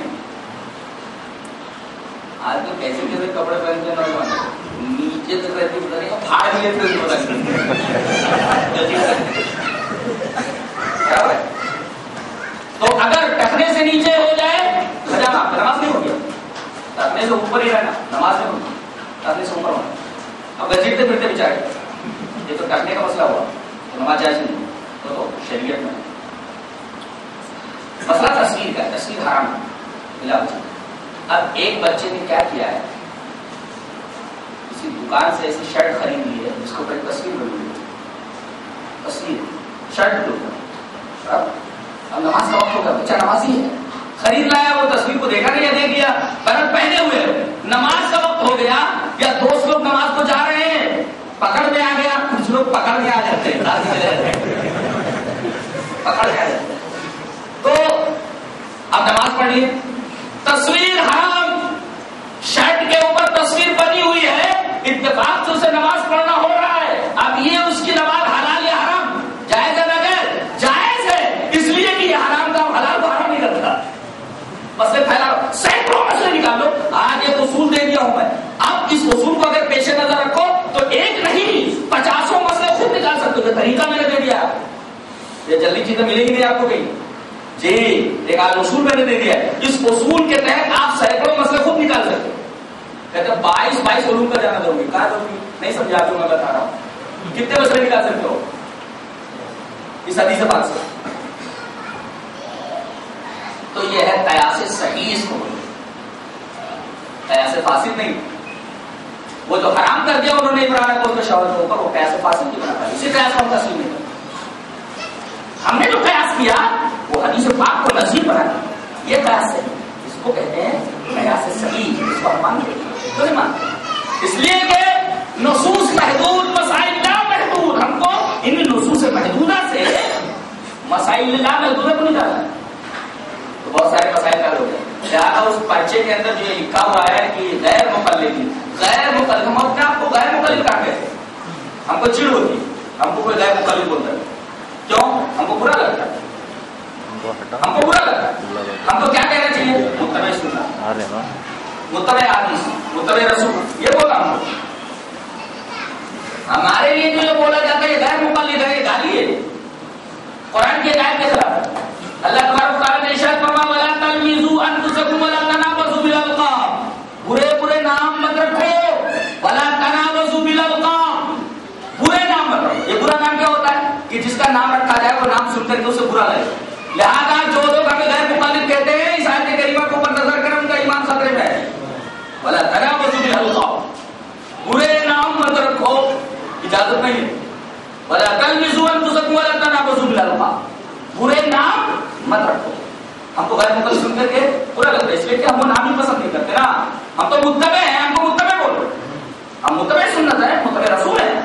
آج تو کیسے کیسے کپڑے پہنتے نوجوان نیچے تک رہتی پتہ نہیں پھاڑ لیے تھے پتہ نہیں تو اگر ٹکنے سے نیچے ہو جائے خجانہ نماز نہیں ہو گیا ٹکنے سے اوپر ہی رہنا نماز نہیں ہوگی ٹکنے سے اوپر ہونا اب گھسیٹتے پھرتے بچارے یہ تو ٹکنے کا مسئلہ ہوا تو نماز جائز نہیں تو, تو شریعت میں مسئلہ تصویر کا تصویر حرام ملا بچے اب ایک بچے نے کیا کیا ہے کسی دکان سے ایسی شرٹ خرید لی ہے جس کو پہلے تصویر بنی ہوئی تصویر شرٹ کے اوپر اب اب نماز کا وقت ہوگا بچہ نمازی ہے خرید لایا وہ تصویر کو دیکھا نہیں یا دیکھ لیا پر پہنے ہوئے نماز کا وقت ہو گیا یا دوست لوگ نماز کو جا رہے ہیں پکڑ میں آ گیا کچھ لوگ پکڑ میں آ جاتے ہیں پکڑ میں آ جاتے ہیں تو اب نماز پڑھ لیے تصویر حرام شرٹ کے اوپر تصویر بنی ہوئی ہے اتفاق سے اسے نماز پڑھنا ہو رہا ہے اب یہ اس کی نماز حلال یا حرام جائز ہے بغیر جائز ہے اس لیے کہ یہ حرام کا حلال کو حرام نہیں کرتا مسئلے پھیلا سینکڑوں مسئلے نکال لو آج ایک اصول دے دیا ہوں میں اب اس اصول کو اگر پیش نظر رکھو تو ایک نہیں پچاسوں مسئلے خود نکال سکتے ہو یہ طریقہ میں نے دے دیا یہ جلدی چیزیں ملے گی نہیں آپ کو کہیں جی ایک آج اصول میں نے دے دیا اس اصول کے تحت آپ سینکڑوں مسئلے خود نکال سکتے کہتے بائیس بائیس علوم کا جانا ضروری کہا ضروری نہیں سمجھا جو میں بتا رہا ہوں۔ کتنے مسئلے نکال سکتے ہو؟ اس حدیث بات سے تو یہ ہے قیاس صحیح اس کو قیاس فاسد نہیں۔ وہ جو حرام کر دیا انہوں نے عمران کو شوہر کے اوپر وہ قیاس فاسد کی بنا تھا اسی قیاس کو ہم تسلیم نہیں کرتے ہم نے جو قیاس کیا، وہ حدیث پاک کو نصیب بنا دیا یہ قیاس ہے۔ اس کو کہتے ہیں قیاس صحیح۔ اس کو ہم مانتے ہیں۔ تو نہیں مانتے؟ اس لیے کہ نصوص محدود مسائل لا محدود. ہم کو ان نصوص محدودہ سے مسائل لا محدودہ کو نکالنا ہے تو بہت سارے مسائل کا لوگ لہٰذا اس پرچے کے اندر جو لکھا ہوا ہے کہ غیر مقلدی غیر مقلد ہم اپنے آپ کو غیر مقلد کہا کہتے ہیں؟ ہم کو چڑ ہوتی ہے۔ ہم کو کوئی غیر مقلد بولتا ہے کیوں؟ ہم کو برا لگتا ہے۔ ہم کو برا لگتا ہے۔ ہم کو کیا کہنا چاہیے؟ متبع سننا متبع حدیث متبع رسول۔ یہ بولا ہم کو۔ ہمارے لیے جو یہ بولا جاتا ہے، یہ غیر مقلد ہے، یہ گالی ہے۔ قرآن کی ہدایت کے خلاف اللہ تبارک تعالیٰ نے ارشاد فرما ولا تلمیزوا انفسکم ولا تنابزوا بالالقاب برے برے نام مت رکھو۔ ولا تنابزوا بالالقاب برے نام مت رکھو۔ یہ برا نام کیا ہوتا ہے؟ کہ جس کا نام رکھا جائے، وہ نام سن کر کے اسے برا لگے۔ لہذا جو لوگ ہمیں غیر مخالف کہتے ہیں، اس آیت کریمہ کو اوپر نظر کریں، ان کا ایمان خطرے میں ہے۔ ولا تنابزوا بالالقاب برے اجازت نہیں ہے بلا ولا تلمیزوا انفسکم ولا تنابزوا بالالقاب برے نام مت رکھو ہم کو غیر مقدس سن کر کے برا لگتا ہے اس لیے کہ ہم وہ نام ہی پسند نہیں کرتے نا ہم تو متبع ہیں ہم کو متبع بولو ہم متبع سنت ہے متبع رسول ہے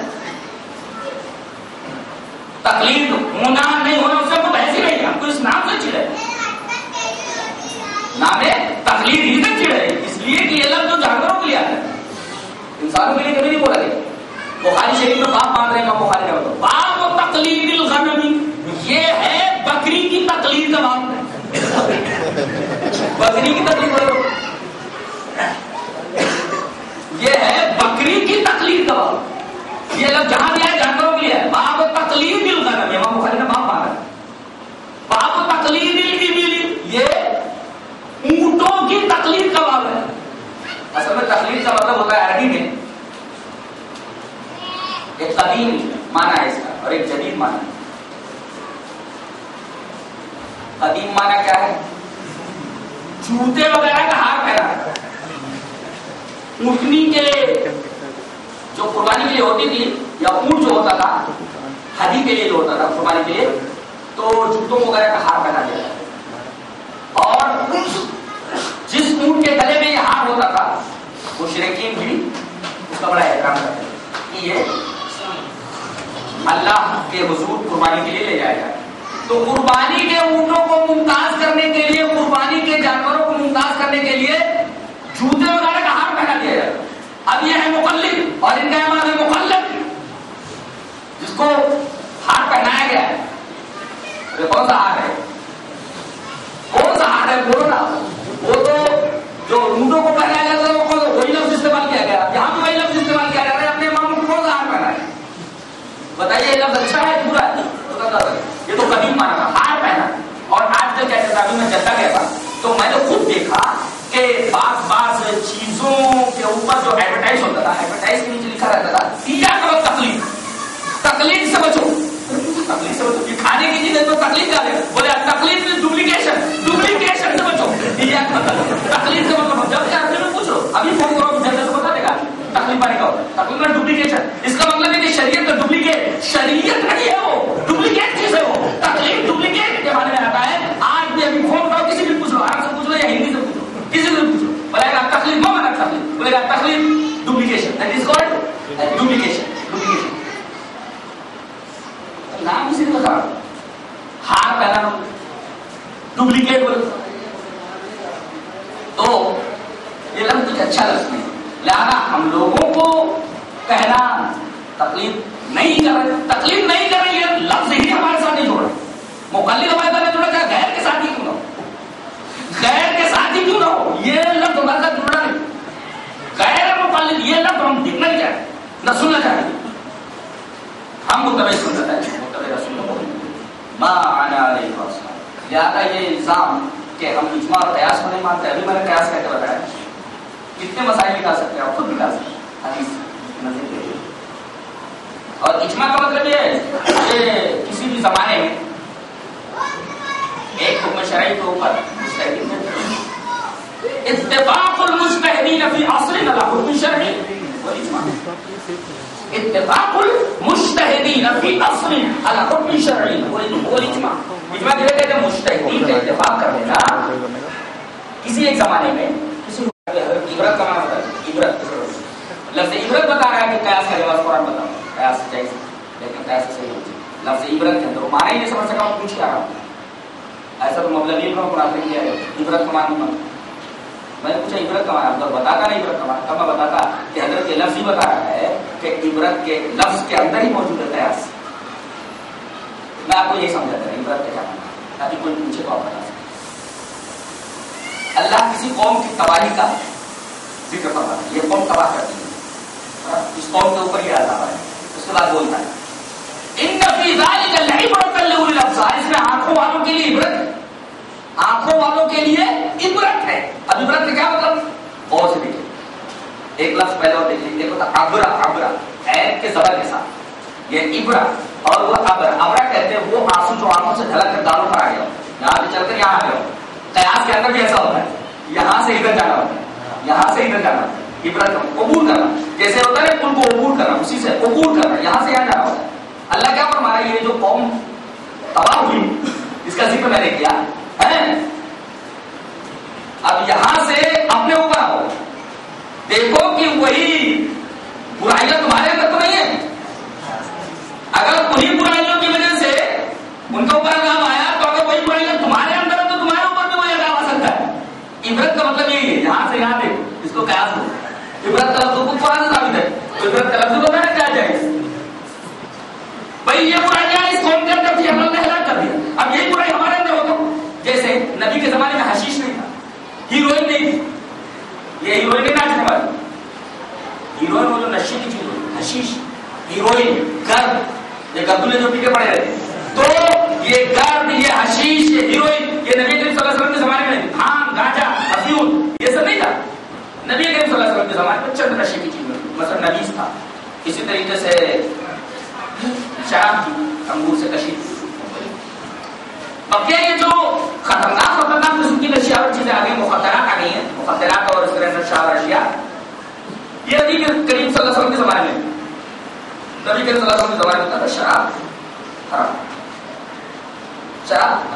تقلید ہونا نہیں ہونا اس سے ہم کو بحث ہی نہیں ہم کو اس نام سے چڑے نام ہے تقلید ہی سے چڑے اس لیے کہ یہ لفظ جو جانوروں کے لیے آتا ہے انسانوں کے لیے کبھی نہیں بولا گیا بخاری شریف میں باپ مان رہے ہیں بخاری کا مطلب باپ و تقلید الغنمی یہ ہے بکری کی تقلید کا باب بکری کی تقلید کرو یہ ہے بکری کی تقلید کا باب یہ لفظ جہاں بھی ہے جانوروں کے لیے ہے باب و تقلید الغنم امام بخاری نے باپ مانا باب و تقلید الابل یہ اونٹوں کی تقلید کا باب ہے اصل میں تقلید عربی میں ایک قدیم مانا ہے اس کا اور ایک جدید مانا ہے۔ قدیم مانا کیا ہے؟ جوتے وغیرہ کا ہار پہنا۔ اونٹنی کے جو قربانی کے لیے ہوتی تھی یا اونٹ جو ہوتا تھا ہدی کے لیے جو ہوتا تھا قربانی کے لیے، تو جوتوں وغیرہ کا ہار پہنا دیا اور جس اونٹ کے گلے میں یہ ہار ہوتا تھا وہ شرکین بھی اس کا بڑا احترام کرتے کہ یہ اللہ کے حضور قربانی کے لیے لے جایا جائے تو قربانی کے اونٹوں کو ممتاز کرنے کے لیے، قربانی کے جانوروں کو ممتاز کرنے کے لیے جوتے وغیرہ کا ہار پہنا دیا جائے اب یہ ہے مقلد اور ان کا احمد ہے مقلد، جس کو ہار پہنایا گیا ہے۔ یہ کون سا ہار ہے؟ کون سا سا آ رہا ہے؟ بولو نا۔ وہ تو جو اونٹوں کو پہنایا جاتا ہے وہ وہی لفظ استعمال کیا گیا یہاں پہ وہی لفظ استعمال کیا جا رہا ہے اپنے امام کو کون سا ہار پہنا ہے بتائیے یہ لفظ اچھا ہے برا ہے؟ یہ تو قدیم مانا تھا۔ ہار پہنا۔ اور آج کل کیا کہتا میں جدہ گیا تھا۔ تو میں نے خود دیکھا کہ بعض بعض چیزوں کے اوپر جو ایڈورٹائز ہوتا تھا ایڈورٹائز کے نیچے لکھا رہتا تھا، سیدھا کرو تکلیف تکلیف سے بچو۔ تکلیف سے بچو۔ کھانے کی چیزیں تو تکلیف کا بولے تکلیف میں ڈپلیکیشن ڈپلیکیشن سے بچو۔ تکلیف سے بچو۔ جب سے آپ پوچھو، ابھی فون کرو جیسے تو بتا دے گا۔ تکلیف پانی کا تکلیف میں ڈپلیکیشن اس کا شریعت کا ڈپلیکیٹ شریعت نہیں ہے وہ. ڈپلیکیٹ چیز ہے وہ. تکلیف ڈپلیکیٹ کے بارے میں آتا ہے. آج بھی ابھی فون کرو کسی بھی پوچھ لو آرام سے پوچھ لو یا ہندی سے پوچھو. کسی سے پوچھو. بولے گا تکلیف نہ مانا مطلب تکلیف بولے گا تکلیف duplication that is called duplication duplication نام اسی نے بتا ہار پہنا ڈپلیکیٹ بولے تو. یہ لفظ کچھ اچھا لفظ نہیں لہذا ہم لوگوں کو کہنا تکلیف نہیں کر رہے تکلیف نہیں کر رہے یہ لفظ ہی ہمارے ساتھ نہیں جوڑا مکلی ہمارے ساتھ جوڑا کیا غیر کے ساتھ ہی کیوں نہ ہو غیر کے ساتھ ہی کیوں نہ ہو؟ یہ لفظ ہمارے ساتھ جڑا نہیں۔ غیر مقلد، یہ لفظ ہم دیکھنا نہیں چاہتے، نہ سننا چاہتے۔ ہم متبع سننا چاہتے متبع رسول ماں آنے علیہ وسلم لہذا یہ الزام کہ ہم اجماع اور قیاس کو نہیں مانتے، ابھی میں نے قیاس کہہ کے بتایا کتنے مسائل نکال سکتے ہیں؟ آپ خود نکال سکتے ہیں۔ حدیث اور اجماع کا مطلب یہ ہے کہ کسی بھی زمانے میں ایک حکم شرعی کے اوپر اتفاق المجتہدین فی عصر نلا حکم شرعی۔ والاجماع اتفاق المجتہدین فی عصر على حکم شرعی۔ والاجماع اجماع یہ کہتے ہیں مجتہدین کا اتفاق کر دینا کسی ایک زمانے میں کسی عبرت کا معنی ہوتا ہے۔ عبرت۔ لفظ عبرت بتا رہا ہے کہ قیاس کا جواز قرآن بتا قیاس جائز لیکن قیاس صحیح ہوتی لفظ عبرت کے اندر معنی ہی نہیں سمجھ سکا پوچھ کیا رہا ہوں ایسا تو مبلغی کو قرآن کیا ہے؟ عبرت کا معنی میں نے پوچھا، عبرت کا معنی تو بتاتا نہیں عبرت کا معنی۔ تب میں بتاتا کہ حضرت یہ لفظ ہی بتا رہا ہے کہ عبرت کے لفظ کے اندر ہی موجود ہے، قیاس۔ میں آپ کو یہ سمجھا تھا عبرت کا کیا معنی؟ تاکہ کوئی پوچھے تو آپ بتا سکتے اللہ کسی قوم کی تباہی کا ذکر فرما ہے، یہ قوم تباہ کرتی ہے۔ ہاں؟ اس قوم کے اوپر یہ عذاب ہے۔ اس کے بعد بولتا ہے۔ ان فی ذلک العبرۃ لأولی الابصار، اس میں آنکھوں والوں کے لیے عبرت آنکھوں والوں کے لیے عبرت ہے۔ اب عبرت کا کیا مطلب؟ غور سے دیکھیں۔ ایک لفظ پہلے اور دیکھیں ایک ہوتا عبرہ عبرہ عین کے زبر کے ساتھ۔ یہ عبرہ اور وہ عبر عبرہ کہتے ہیں وہ آنسو جو آنکھوں سے جھلک کر دانوں پر آ گیا یہاں سے چل کر یہاں آ گیا قیاس کے اندر بھی ایسا ہوتا ہے۔ یہاں سے ادھر جانا ہوتا ہے۔ یہاں سے ادھر جانا ہوتا ہے۔ عبرت عبور کرنا۔ جیسے ہوتا ہے ان کو عبور کرنا، اسی سے عبور کرنا، یہاں سے یہاں جانا ہوتا ہے۔ اللہ کیا فرما رہا ہے یہ جو قوم تباہ ہوئی، اس کا ذکر میں نے کیا ہے اب یہاں سے اپنے اوپر آؤ۔ دیکھو کہ وہی برائیاں تمہارے اندر تو نہیں ہے اگر انہیں برائیوں کی وجہ سے ان کے اوپر عذاب آیا، تو اگر وہی برائیاں تمہارے اندر ہے تو تمہارے اوپر بھی وہی عذاب آ سکتا ہے۔ عبرت کا مطلب یہی ہے، یہاں سے یہاں دیکھو، اس کو قیاس دو۔ عبرت کا لفظ کو قرآن سے ثابت ہے۔ عبرت کا لفظ کو میں نے کیا جائے بھائی یہ برائیاں اس قوم کے اندر تھی عمل نے ہلاک کر دیا۔ اب یہی برائی ہمارے اندر ہوتا جیسے نبی کے زمانے میں حشیش نہیں تھا۔ ہیروئن نہیں تھی۔ یہ ہیروئن نہیں ناچنے والی ہیروئن وہ جو نشے کی چیز ہوتی حشیش، ہیروئن، گرد۔ یہ گردو نے جو پیٹے پڑے رہے تو یہ گرد، یہ حشیش، یہ ہیروئن، یہ نبی کریم صلی اللہ علیہ وسلم کے زمانے میں بھانگ گاجا افیون، یہ سب نہیں تھا۔ نبی کریم صلی اللہ علیہ وسلم کے زمانے میں چند نشے کی چیز مثلا نبیز تھا۔ اسی طریقے سے شراب کی انگور سے کشید بقیہ یہ جو خطرناک خطرناک قسم کی نشیا اور چیزیں آ گئی مخدرات آ گئی ہیں مخدرات اور اس طرح نشا اور اشیاء۔ یہ نبی کریم صلی اللہ علیہ وسلم کے زمانے میں۔ نبی کریم صلی اللہ علیہ وسلم کے زمانے میں تھا، شراب، حرام۔ شراب۔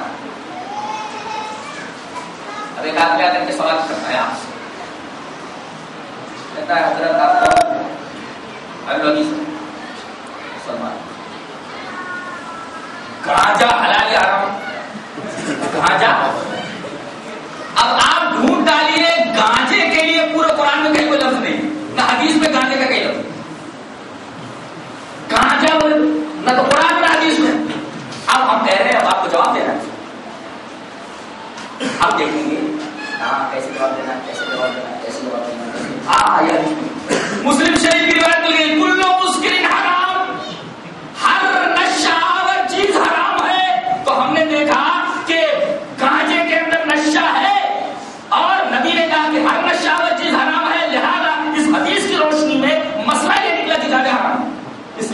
اب ایک آدمی آ کر کے سوال کرتا ہے آپ سے۔ کہتا ہے، حضرت آپ کو۔ کون ہے سلمان گانجا حلال یا حرام. گانجا اب آپ ڈھونڈ ڈالیے گانجے کے لیے پورے قرآن میں کہیں کوئی لفظ نہیں. نہ حدیث میں گانجے کا کہیں لفظ. کہاں گانجا نہ تو قرآن میں حدیث میں. اب ہم کہہ رہے ہیں، اب آپ کو جواب دے رہے ہیں آپ دیکھیں گے. ہاں کیسے جواب دینا کیسے جواب دینا کیسے جواب دینا ہاں مسلم شریف کی روایت مل گئی کلو مسکرین حرام ہر نشہ چیز حرام ہے تو ہم نے دیکھا کہ گانجے کے اندر نشہ ہے اور نبی نے کہا کہ ہر نشہ چیز حرام ہے لہذا اس حدیث کی روشنی میں مسئلہ یہ نکلا کہ زیادہ حرام اس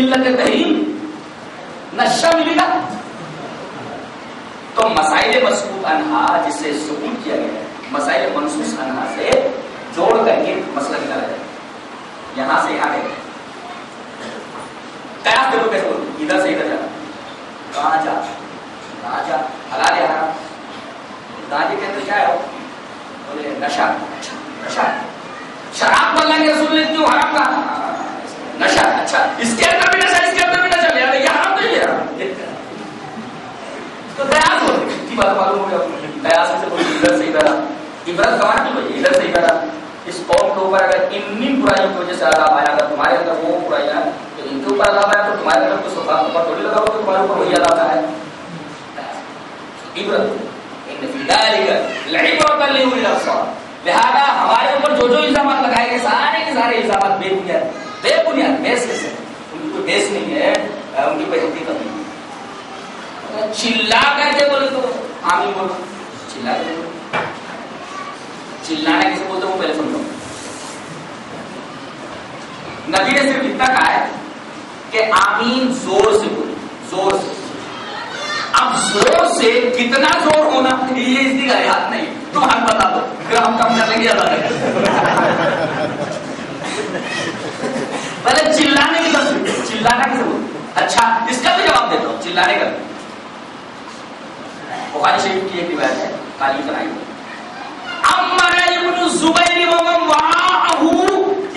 لیے کہ تحریم نشہ ملے گا تو مسائل مسکوت انہا جس سے ثبوت کیا گیا ہے، مسائل منسوس انہا سے جوڑ کر کے مسئلہ نکالا جائے یہاں سے یہاں گئے قیاس دیکھو کیسے ادھر سے ادھر جا کہاں جا کہاں جا حلال ہے حرام۔ گاجے کے اندر کیا ہے بولے، نشہ۔ اچھا نشہ۔ شراب کو اللہ کے رسول نے کیوں حرام کہا؟ نشہ اچھا اس کے اندر بھی نشہ، اس کے اندر بھی نشہ لیا یہ حرام تو یہ تو ہو۔ کی بات معلوم ہو گیا؟ سے عبرت کہاں کی اس قوم کے اوپر اگر برائیوں کی وجہ سے عذاب آیا اگر تمہارے اندر وہ تو ان کے اوپر عذاب آیا تو تمہارے اندر سفا اوپر تھوڑی لگا ہو تو تمہارے اوپر وہی عذاب آیا عبرت۔ لہذا ہمارے اوپر جو جو الزامات لگائے گئے، سارے کے سارے الزامات بے بنیاد۔ بے بنیاد بیس سے ان کی کوئی بیس نہیں ہے ان کی کوئی حقیقت نہیں۔ چلا کر کے بولے تو آمی بولو۔ چلا کے بولو۔ چلانا کسی بولتے وہ پہلے سمجھو نبی نے صرف اتنا کہا ہے کہ آمین زور سے بولے زور سے۔ اب زور سے کتنا زور ہونا یہ اس کی یاد نہیں۔ تم ہم بتا دو، پھر ہم کم کر لیں گے پہلے چلانے کی تصویر چلانا کیسے بولے اچھا اس کا بھی جواب دیتا ہوں چلانے کا۔ بخاری شریف کی ایک روایت ہے تعلیم بنائی امر ابن زبیر ومن وراءه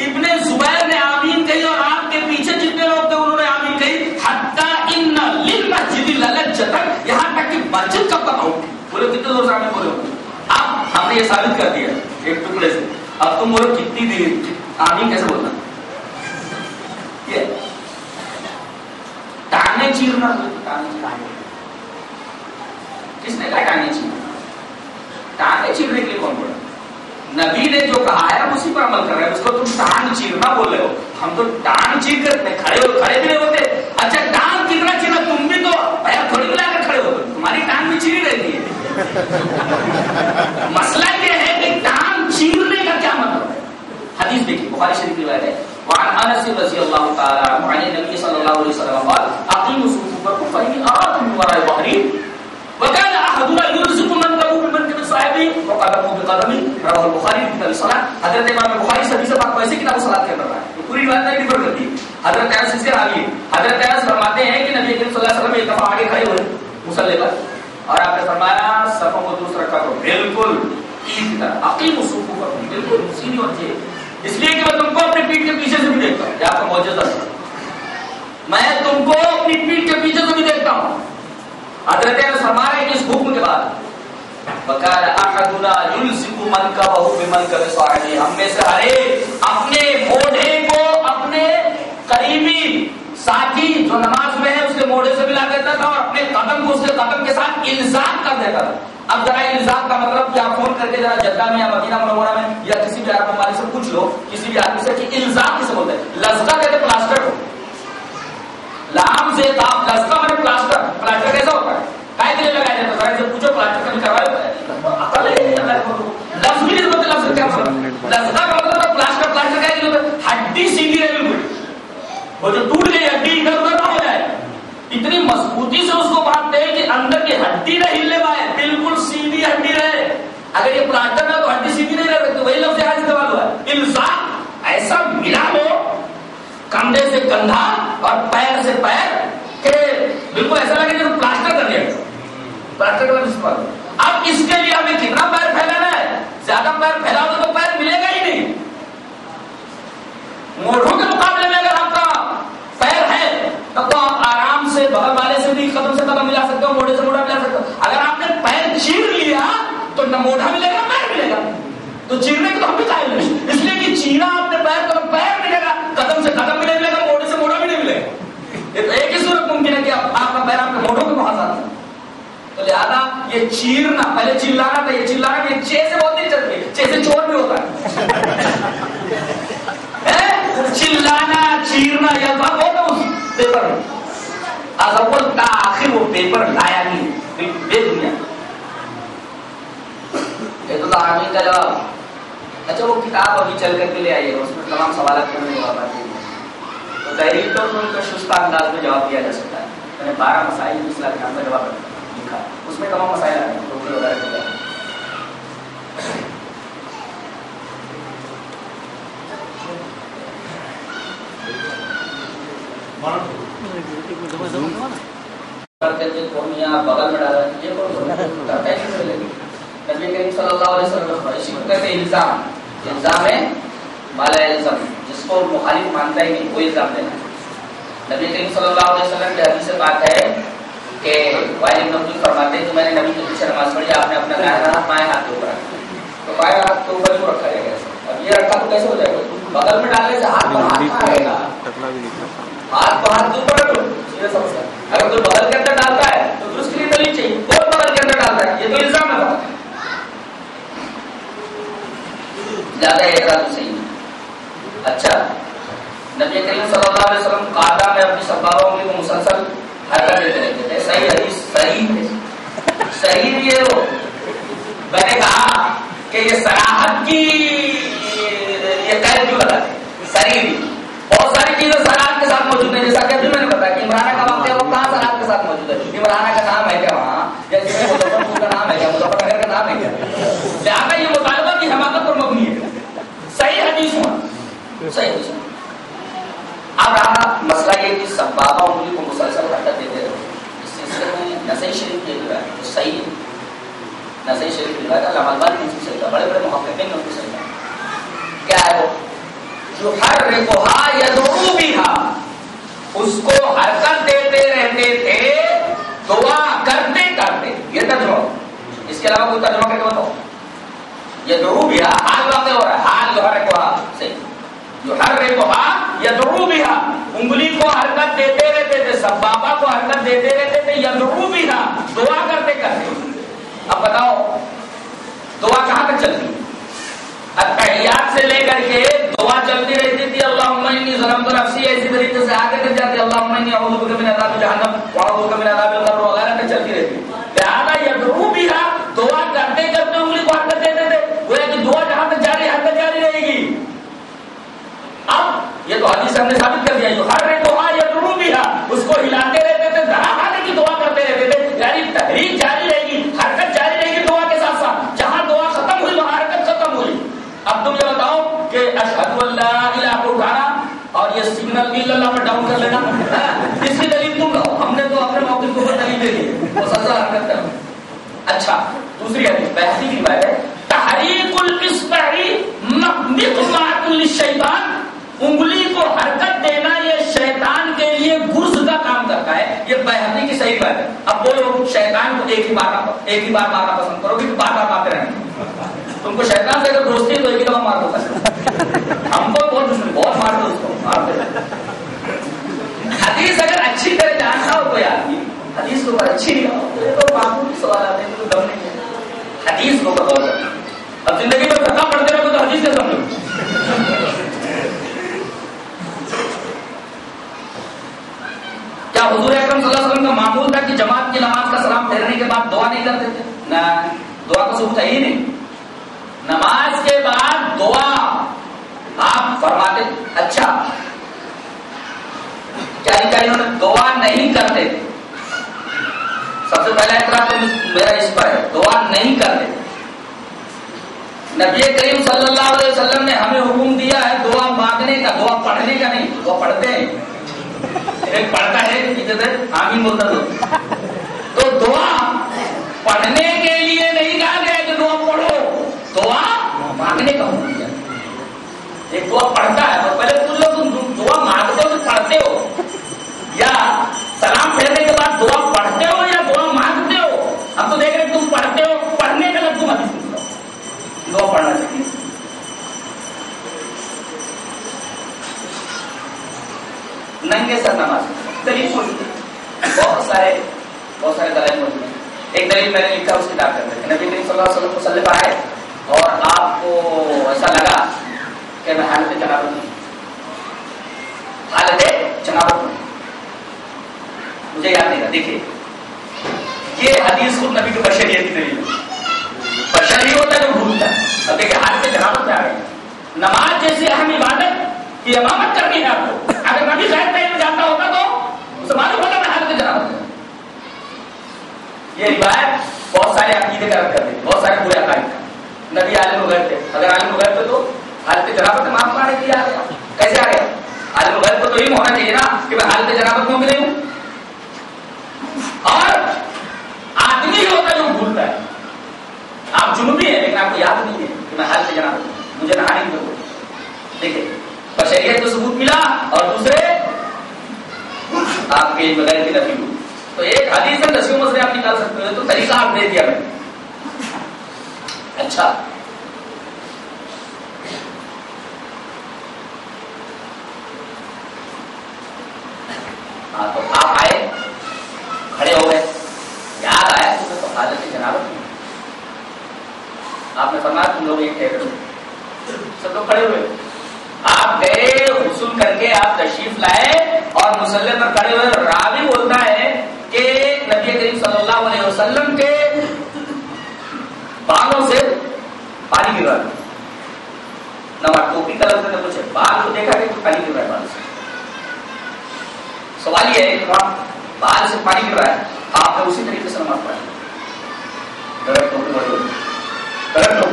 ابن زبیر نے آمین کہی اور آپ کے پیچھے جتنے لوگ تھے، انہوں نے آمین کہی، حتی ان للمسجد للجتا یہاں تک کہ مسجد کب تک آؤں بولے، کتنے زور سے آمین بولے؟ اب ہم نے یہ ثابت کر دیا، ایک ٹکڑے سے۔ اب تم بولو کتنی دیر؟ آمین کیسے بولنا؟ یہ ٹانگیں چیرنا ٹانگیں کس نے کہا ٹانگیں چیرنا ٹانگیں چیرنے کے لیے کون بولا؟ نبی نے جو کہا ہے ہم اسی پر عمل کر رہے ہیں اس کو تم ٹانگ چیرنا بول رہے ہو۔ ہم تو ٹانگ چیر کر کھڑے ہو، کھڑے بھی نہیں ہوتے۔ اچھا ٹانگ کتنا چیرنا تم بھی تو پیر تھوڑی ملا کر کھڑے ہو تمہاری ٹانگ بھی چیری رہتی ہے۔ مسئلہ یہ ہے کہ ٹانگ چیرنے کا کیا مطلب ہے؟ حدیث دیکھیے، بخاری شریف کی روایت ہے۔ وعن انس رضی اللہ تعالی عنہ عن النبي صلی اللہ علیہ وسلم قال اقیموا صفوفکم فإني أراكم من وراء ظهري وكان احدنا يرزق من له بمنكب صاحبه وقدمه بقدمه رواه البخاری في كتاب الصلاه حضرت امام بخاری سے حدیث پاک ویسے کتاب الصلاه کے اندر ہے تو پوری بات نہیں ڈیفر کرتی حضرت انس اس کے راوی حضرت انس فرماتے ہیں کہ نبی کریم صلی اللہ علیہ وسلم ایک دفعہ آگے کھڑے ہوئے مصلی پر اور آپ نے فرمایا صفوں کو درست رکھا کرو بالکل عید کی طرح اقیم صفوفکم بالکل سیدھی اور اس لیے کہ میں تم کو اپنی پیٹ کے پیچھے سے بھی دیکھتا ہوں۔ یہ آپ کا موجودہ میں تم کو اپنی پیٹ کے پیچھے سے بھی دیکھتا ہوں۔ حضرت نے اس حکم کے بعد بقال احدنا يلزق منكبه بمنكب صاحبه ہم میں سے ہر ایک اپنے موڑے کو اپنے قریبی ساتھی جو نماز میں ہے، اس کے موڑے سے ملا دیتا تھا اور اپنے قدم کو اس کے قدم کے ساتھ الزام کر دیتا تھا۔ اب ذرا الزام کا مطلب کیا فون کر کے ذرا جدہ میں یا مدینہ منورہ میں یا کسی بھی عرب ممالک سے پوچھ لو، کسی بھی آدمی سے کہ الزام کسے بولتے ہیں؟ لزقہ کہتے پلاسٹر کو۔ لام سے تاپ لزقہ میں پلاسٹر۔ پلاسٹر کیسا ہوتا ہے؟ کائے کے لیے لگایا جاتا ہے جب پوچھو، پلاسٹر کبھی کروایا عقل ہے لفظ بھی نہیں لفظ کیا مطلب لزقہ کا مطلب پلاسٹر پلاسٹر کیا ہڈی سیدھی رہے بالکل وہ جو ٹوٹ گئی، ہڈی ادھر ادھر نہ ہو جائے اتنی مضبوطی سے اس کو باندھتے ہیں کہ اندر کی ہڈی نہ ہلنے پائے بالکل سیدھی ہڈی رہے۔ اگر یہ پلاسٹر نہ تو ہڈی سیدھی نہیں رہ سکتی وہی لفظ یہاں استعمال ہوا ہے۔ الزام، ایسا ملا ہو کندھے سے کندھا اور پیر سے پیر کہ بالکل ایسا لگے کہ پلاسٹر کر دیا۔ پلاسٹر کا استعمال اب اس کے لیے ہمیں کتنا پیر پھیلانا ہے؟ زیادہ پیر پھیلا دو تو پیر ملے گا ہی نہیں۔ موٹوں کے مقابلے میں اگر آپ کا پیر ہے تب تو آپ آرام سے بغل والے سے بھی قدم سے قدم ملا موڑے سے موڑا ملا سکتے ہو اگر آپ نے پیر چیر لیا تو نہ موڑا ملے گا، پیر ملے گا۔ تو چیرنے کے تو ہم بھی قائل نہیں اس لیے کہ چینا آپ نے پیر تو پیر ملے گا، قدم سے قدم بھی نہیں ملے گا، موڑے سے موڑا بھی نہیں ملے گا۔ ایک ہی صورت ممکن ہے کہ آپ کا پیر آپ کے موڑوں کے بہت زیادہ تو لہذا یہ چیرنا، پہلے چلانا تھا، یہ چلانا یہ چھ سے بہت دلچسپ ہے چھ سے چور بھی ہوتا ہے۔ چلانا، چیرنا، یہ الفاظ ہوتا اس پیپر میں۔ اول تاخیر وہ پیپر لایا نہیں بے دنیا یہ کا جواب اچھا وہ کتاب ابھی چل کر کے لے آئیے اس میں تمام سوالات کرنے کے بعد تو تحریر تو ان کا شستہ انداز میں جواب دیا جا سکتا ہے میں نے بارہ مسائل مسئلہ کے نام کا جواب لکھا اس میں تمام مسائل آ رہے وغیرہ کے بغل میں ڈالا نبی کریم صلی اللہ علیہ وسلم الزام الزام ہے مالا الزام جس کو مخالف مانتا ہی نہیں کوئی الزام دینا نبی کریم صلی اللہ علیہ وسلم کی حدیث سے بات ہے کہ والد نبی فرماتے ہیں کہ میں نے نبی کے پیچھے نماز پڑھی آپ نے اپنا دائیں ہاتھ بائیں ہاتھ کے اوپر رکھا تو بائیں ہاتھ کے اوپر کیوں رکھا جائے گا اب یہ رکھا تو کیسے ہو جائے گا؟ بغل میں ڈالنے سے ہاتھ پر ہاتھ آئے گا۔ ہاتھ پر ہاتھ اوپر رکھو یہ سمجھ اگر کوئی بغل کے اندر ڈالتا ہے تو درست لیے دلیل چاہیے۔ کون بغل کے اندر ڈالتا ہے؟ یہ تو الزام ہے زیادہ اعتراض صحیح اچھا۔ نبی کریم صلی اللہ علیہ وسلم قاعدہ میں اپنی سبابوں کو مسلسل حرکت دیتے رہتے تھے۔ صحیح حدیث صحیح ہے۔ صحیح یہ ہو میں نے کہا کہ یہ سراحت کی یہ قید کیوں لگا صحیح بہت ساری چیزیں سراحت کے ساتھ موجود ہیں جیسا کہ ابھی میں نے بتایا کہ عمرانہ کا وقت ہے وہ کہاں سراحت کے ساتھ موجود ہے عمرانہ کا نام ہے کیا وہاں یا جس میں مظفر پور کا نام ہے کیا مظفر نگر کا نام ہے کیا لہٰذا یہ مطالبہ کی حماقت پر مبنی ہے صحیح حدیث ہوا صحیح حدیث ہوا اب رہا مسئلہ یہ کہ سب بابا انگلی کو مسلسل حرکت دیتے رہے اس سلسلے میں نسائی شریف یہ ہے تو صحیح نسائی شریف کی روایت علامہ البانی نے اس صحیح بڑے بڑے محققین نے ان کو صحیح کہا کیا ہے وہ جو ہر رکوہا یدعو بیہا اس کو حرکت دیتے رہتے تھے دعا کرتے کرتے یہ ترجمہ اس کے علاوہ کوئی ترجمہ کر کے بتاؤ یدعو بیہا حال واقع ہو رہا ہے حال جو ہر رکوہا صحیح جو ہر رے کو یا درو بھی انگلی کو حرکت دیتے رہتے تھے، سب بابا کو حرکت دیتے رہتے تھے یا درو بھی دعا کرتے کرتے۔ اب بتاؤ، دعا کہاں تک چلتی؟ اتحیات سے لے کر کے دعا چلتی رہتی تھی۔ اللہ عمنی ظلم تو نفسی ایسی طریقے سے آگے تک جاتی۔ اللہ عمنی اعوذ بک من عذاب جہنم واعوذ بک من عذاب القبر وغیرہ تک چلتی رہتی۔ لہذا یہ درو بھی دعا کرتے کرتے انگلی کو حرکت دیتے تھے۔ وہ کہ دعا جہاں تک جاری، حرکت جاری رہے گی۔ اب یہ تو حدیث ہم نے ثابت کر دیا جو ہر بھی ہے اس کو ہلاتے رہتے تھے دہانے کی دعا کرتے رہتے تھے۔ یعنی تحریک جاری رہے گی، حرکت جاری رہے گی دعا کے ساتھ ساتھ۔ جہاں دعا ختم ہوئی، وہاں حرکت ختم ہوئی۔ اب تم یہ بتاؤ کہ اشہد اللہ الہ کو اٹھانا اور یہ سگنل بھی اللہ پر ڈاؤن کر لینا۔ ہاں، اس کی دلیل تم لاؤ۔ ہم نے تو اپنے موقع کو دلیل دے دی۔ مسلسل حرکت کر اچھا دوسری حدیث بحثی کی بات ہے۔ تحریک الاسبعی مقمت للشیطان، انگلی کو حرکت دینا کرتا کی صحیح بات اب وہ لوگ شیطان کو ایک ہی بار ایک ہی بار مارنا پسند کرو گے بار بار مارتے رہیں تم کو شیطان سے اگر دوستی ہے تو ایک ہی دفعہ مار دو ہم کو بہت دشمن بہت مار دو اس کو، مار حدیث اگر اچھی طرح جاننا ہو کوئی آدمی، حدیث کے اوپر اچھی نہیں ہو، تو معمولی سوال آتے ہیں تو دم نہیں حدیث کو بتاؤ۔ اب زندگی میں دھکا پڑتے رہو تو حدیث سے سمجھو کیا حضور اکرم صلی اللہ علیہ وسلم کا معمول تھا کہ جماعت کی نماز کا سلام پھیرنے کے بعد دعا نہیں کرتے تھے؟ نہ، دعا کا ثبوت ہے ہی نہیں۔ نماز کے بعد دعا، آپ فرماتے اچھا کیا کیا انہوں نے دعا نہیں کرتے؟ سب سے پہلا اعتراض تو میرا اس پر ہے، دعا نہیں کرتے۔ نبی کریم صلی اللہ علیہ وسلم نے ہمیں حکم دیا ہے دعا مانگنے کا، دعا پڑھنے کا نہیں، دعا پڑھتے ہیں۔ ایک پڑھتا ہے آمین بولتا تو تو دعا پڑھنے کے لیے نہیں کہا گیا کہ دعا پڑھو دعا مانگنے کا حکم ایک دعا پڑھتا ہے تو پہلے پوچھ لو تم دعا مانگتے ہو پڑھتے ہو یا سلام پھیرنے کے بعد دعا پڑھتے ہو یا دعا مانگتے ہو ہم تو دیکھ رہے تم پڑھتے ہو پڑھنے کا لفظ مت دعا پڑھنا چاہیے ننگے سر نماز۔ دلیل موجود ہے۔ بہت سارے بہت سارے دلائل موجود ہیں۔ ایک دلیل میں نے لکھا، اس کتاب کے اندر۔ نبی کریم صلی اللہ علیہ وسلم مسلح پر آئے اور آپ کو ایسا لگا کہ میں حالت جنابت ہوں۔ حالت جنابت ہوں۔ مجھے یاد نہیں رہا۔ دیکھیے، یہ حدیث خود نبی کے بشریت کی دلیل بشری ہوتا ہے جو بھولتا ہے، اب دیکھیے، حالت جنابت میں آ گئے نماز جیسی اہم عبادت کی امامت کرنی ہے آپ کو۔ اگر نبی غیر ٹائم میں جاتا ہوتا تو اسے معلوم ہوتا میں حالت جنابت ہوں یہ روایت بہت سارے عقیدے کا رد کرتے بہت سارے برے عقائد۔ نبی عالم غیر تھے۔ اگر عالم غیر تھے تو حالت جنابت میں معاف مارے دیا گیا کیسے آ گیا عالم غیر کو تو یہ ہونا چاہیے نا کہ میں حالت جنابت میں ملے ہوں اور آدمی ہوتا ہے جو بھولتا ہے۔ آپ جنوبی ہیں لیکن آپ کو یاد نہیں ہے کہ میں حالت جنابت ہوں۔ مجھے نہانے کی ضرورت دیکھیں بشریت کو ثبوت ملا اور دوسرے آپ کے بغیر کی نفی ہوئی۔ تو ایک حدیث میں دسیوں مسئلے آپ نکال سکتے ہو تو طریقہ آپ دے دیا میں۔ اچھا۔ ہاں تو آپ آئے، کھڑے ہو گئے۔ یاد آیا تو حالت جنابت میں۔ آپ نے فرمایا تم لوگ ایک ٹھہرے سب لوگ کھڑے ہوئے۔ آپ گئے، غسل کر کے آپ تشریف لائے اور مسلح پر کھڑے ہوئے راوی بولتا ہے کہ نبی کریم صلی اللہ علیہ وسلم کے بالوں سے پانی گر رہا نماز ٹوپی کا لفظ نے پوچھے بال کو دیکھا کہ پانی گر رہا ہے بال سے۔ سوال یہ ہے کہ بال سے پانی گر رہا ہے، آپ نے اسی طریقے سے نماز پڑھی۔ غلط ٹوپی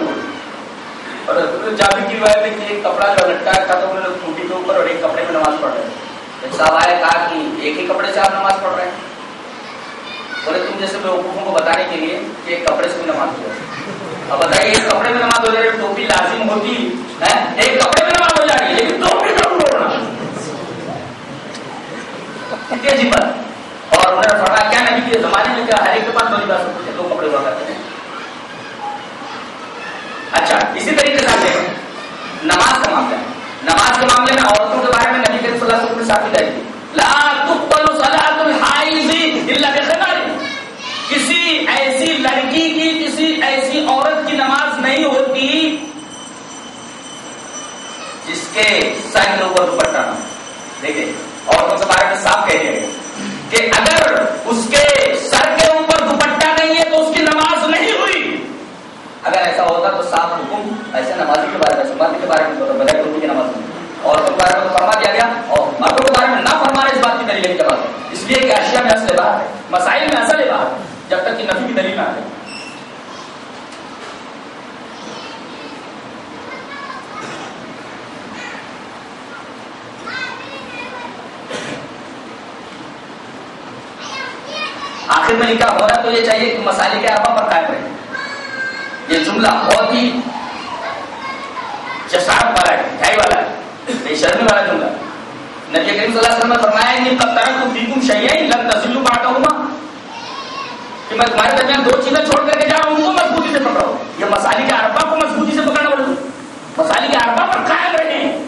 بڑی جابر کی روایت ہے کہ ایک کپڑا جو لٹکا تھا تو انہوں نے ٹوٹی کے اوپر اور ایک کپڑے میں نماز پڑھ رہے ہیں صاحب آئے کہا کہ ایک ہی کپڑے سے آپ نماز پڑھ رہے ہیں بولے تم جیسے بیوقوفوں کو بتانے کے لیے کہ ایک کپڑے سے بھی نماز ہو جائے اب بتائیے ایک کپڑے میں نماز ہو جائے ٹوپی لازم ہوتی ہے ایک کپڑے میں نماز ہو جا رہی ہے لیکن ٹوپی ضرور ہونا کتنی عجیب بات اور انہوں نے فرمایا کیا نبی کے زمانے میں کیا ہر ایک کے پاس دو لباس ہوتے دو کپڑے ہوا کرتے ہیں اچھا اسی طریقے سے آپ دیکھیں نماز کا معاملہ ہے۔ نماز کے معاملے میں عورتوں کے بارے میں نبی کریم صلی اللہ علیہ وسلم نے لا تقبل صلاۃ الحائض الا بخمار کسی ایسی لڑکی کی، کسی ایسی عورت کی نماز نہیں ہوتی جس کے سر کے اوپر دوپٹہ نہ دیکھیں، عورتوں کے بارے میں صاف کہہ دیا کہ اگر اس کے سر کے اوپر دوپٹہ نہیں ہے تو اس کی نماز نہیں اگر ایسا ہوتا تو صاف حکم ایسے نمازی کے بارے میں سماجی کے بارے میں بغیر حکم کی نماز نہیں۔ اور کے بارے میں فرما دیا گیا، اور مردوں کے بارے میں نہ فرمانا اس بات کی دلیل کے بعد ہے۔ اس لیے کہ اشیاء میں اصل بات ہے، مسائل میں اصل بات ہے، جب تک کہ نفی کی دلیل نہ آئے۔ آخر میں نکاح ہونا تو یہ چاہیے کہ مسالے کے اربا پر قائم رہے یہ جملہ بہت ہی جسارت والا ہے، ڈھائی والا ہے بے شرمی والا جملہ نبی کریم صلی اللہ علیہ وسلم نے فرمایا کہ قد ترکت فیکم شیئین لن تزلوا بعدهما. کہ میں تمہارے درمیان دو چیزیں چھوڑ کر کے جا رہا ہوں ان کو مضبوطی سے پکڑو۔ یہ مسالی کے اربا کو مضبوطی سے پکڑنا بولے مسالی کے اربا پر قائم رہے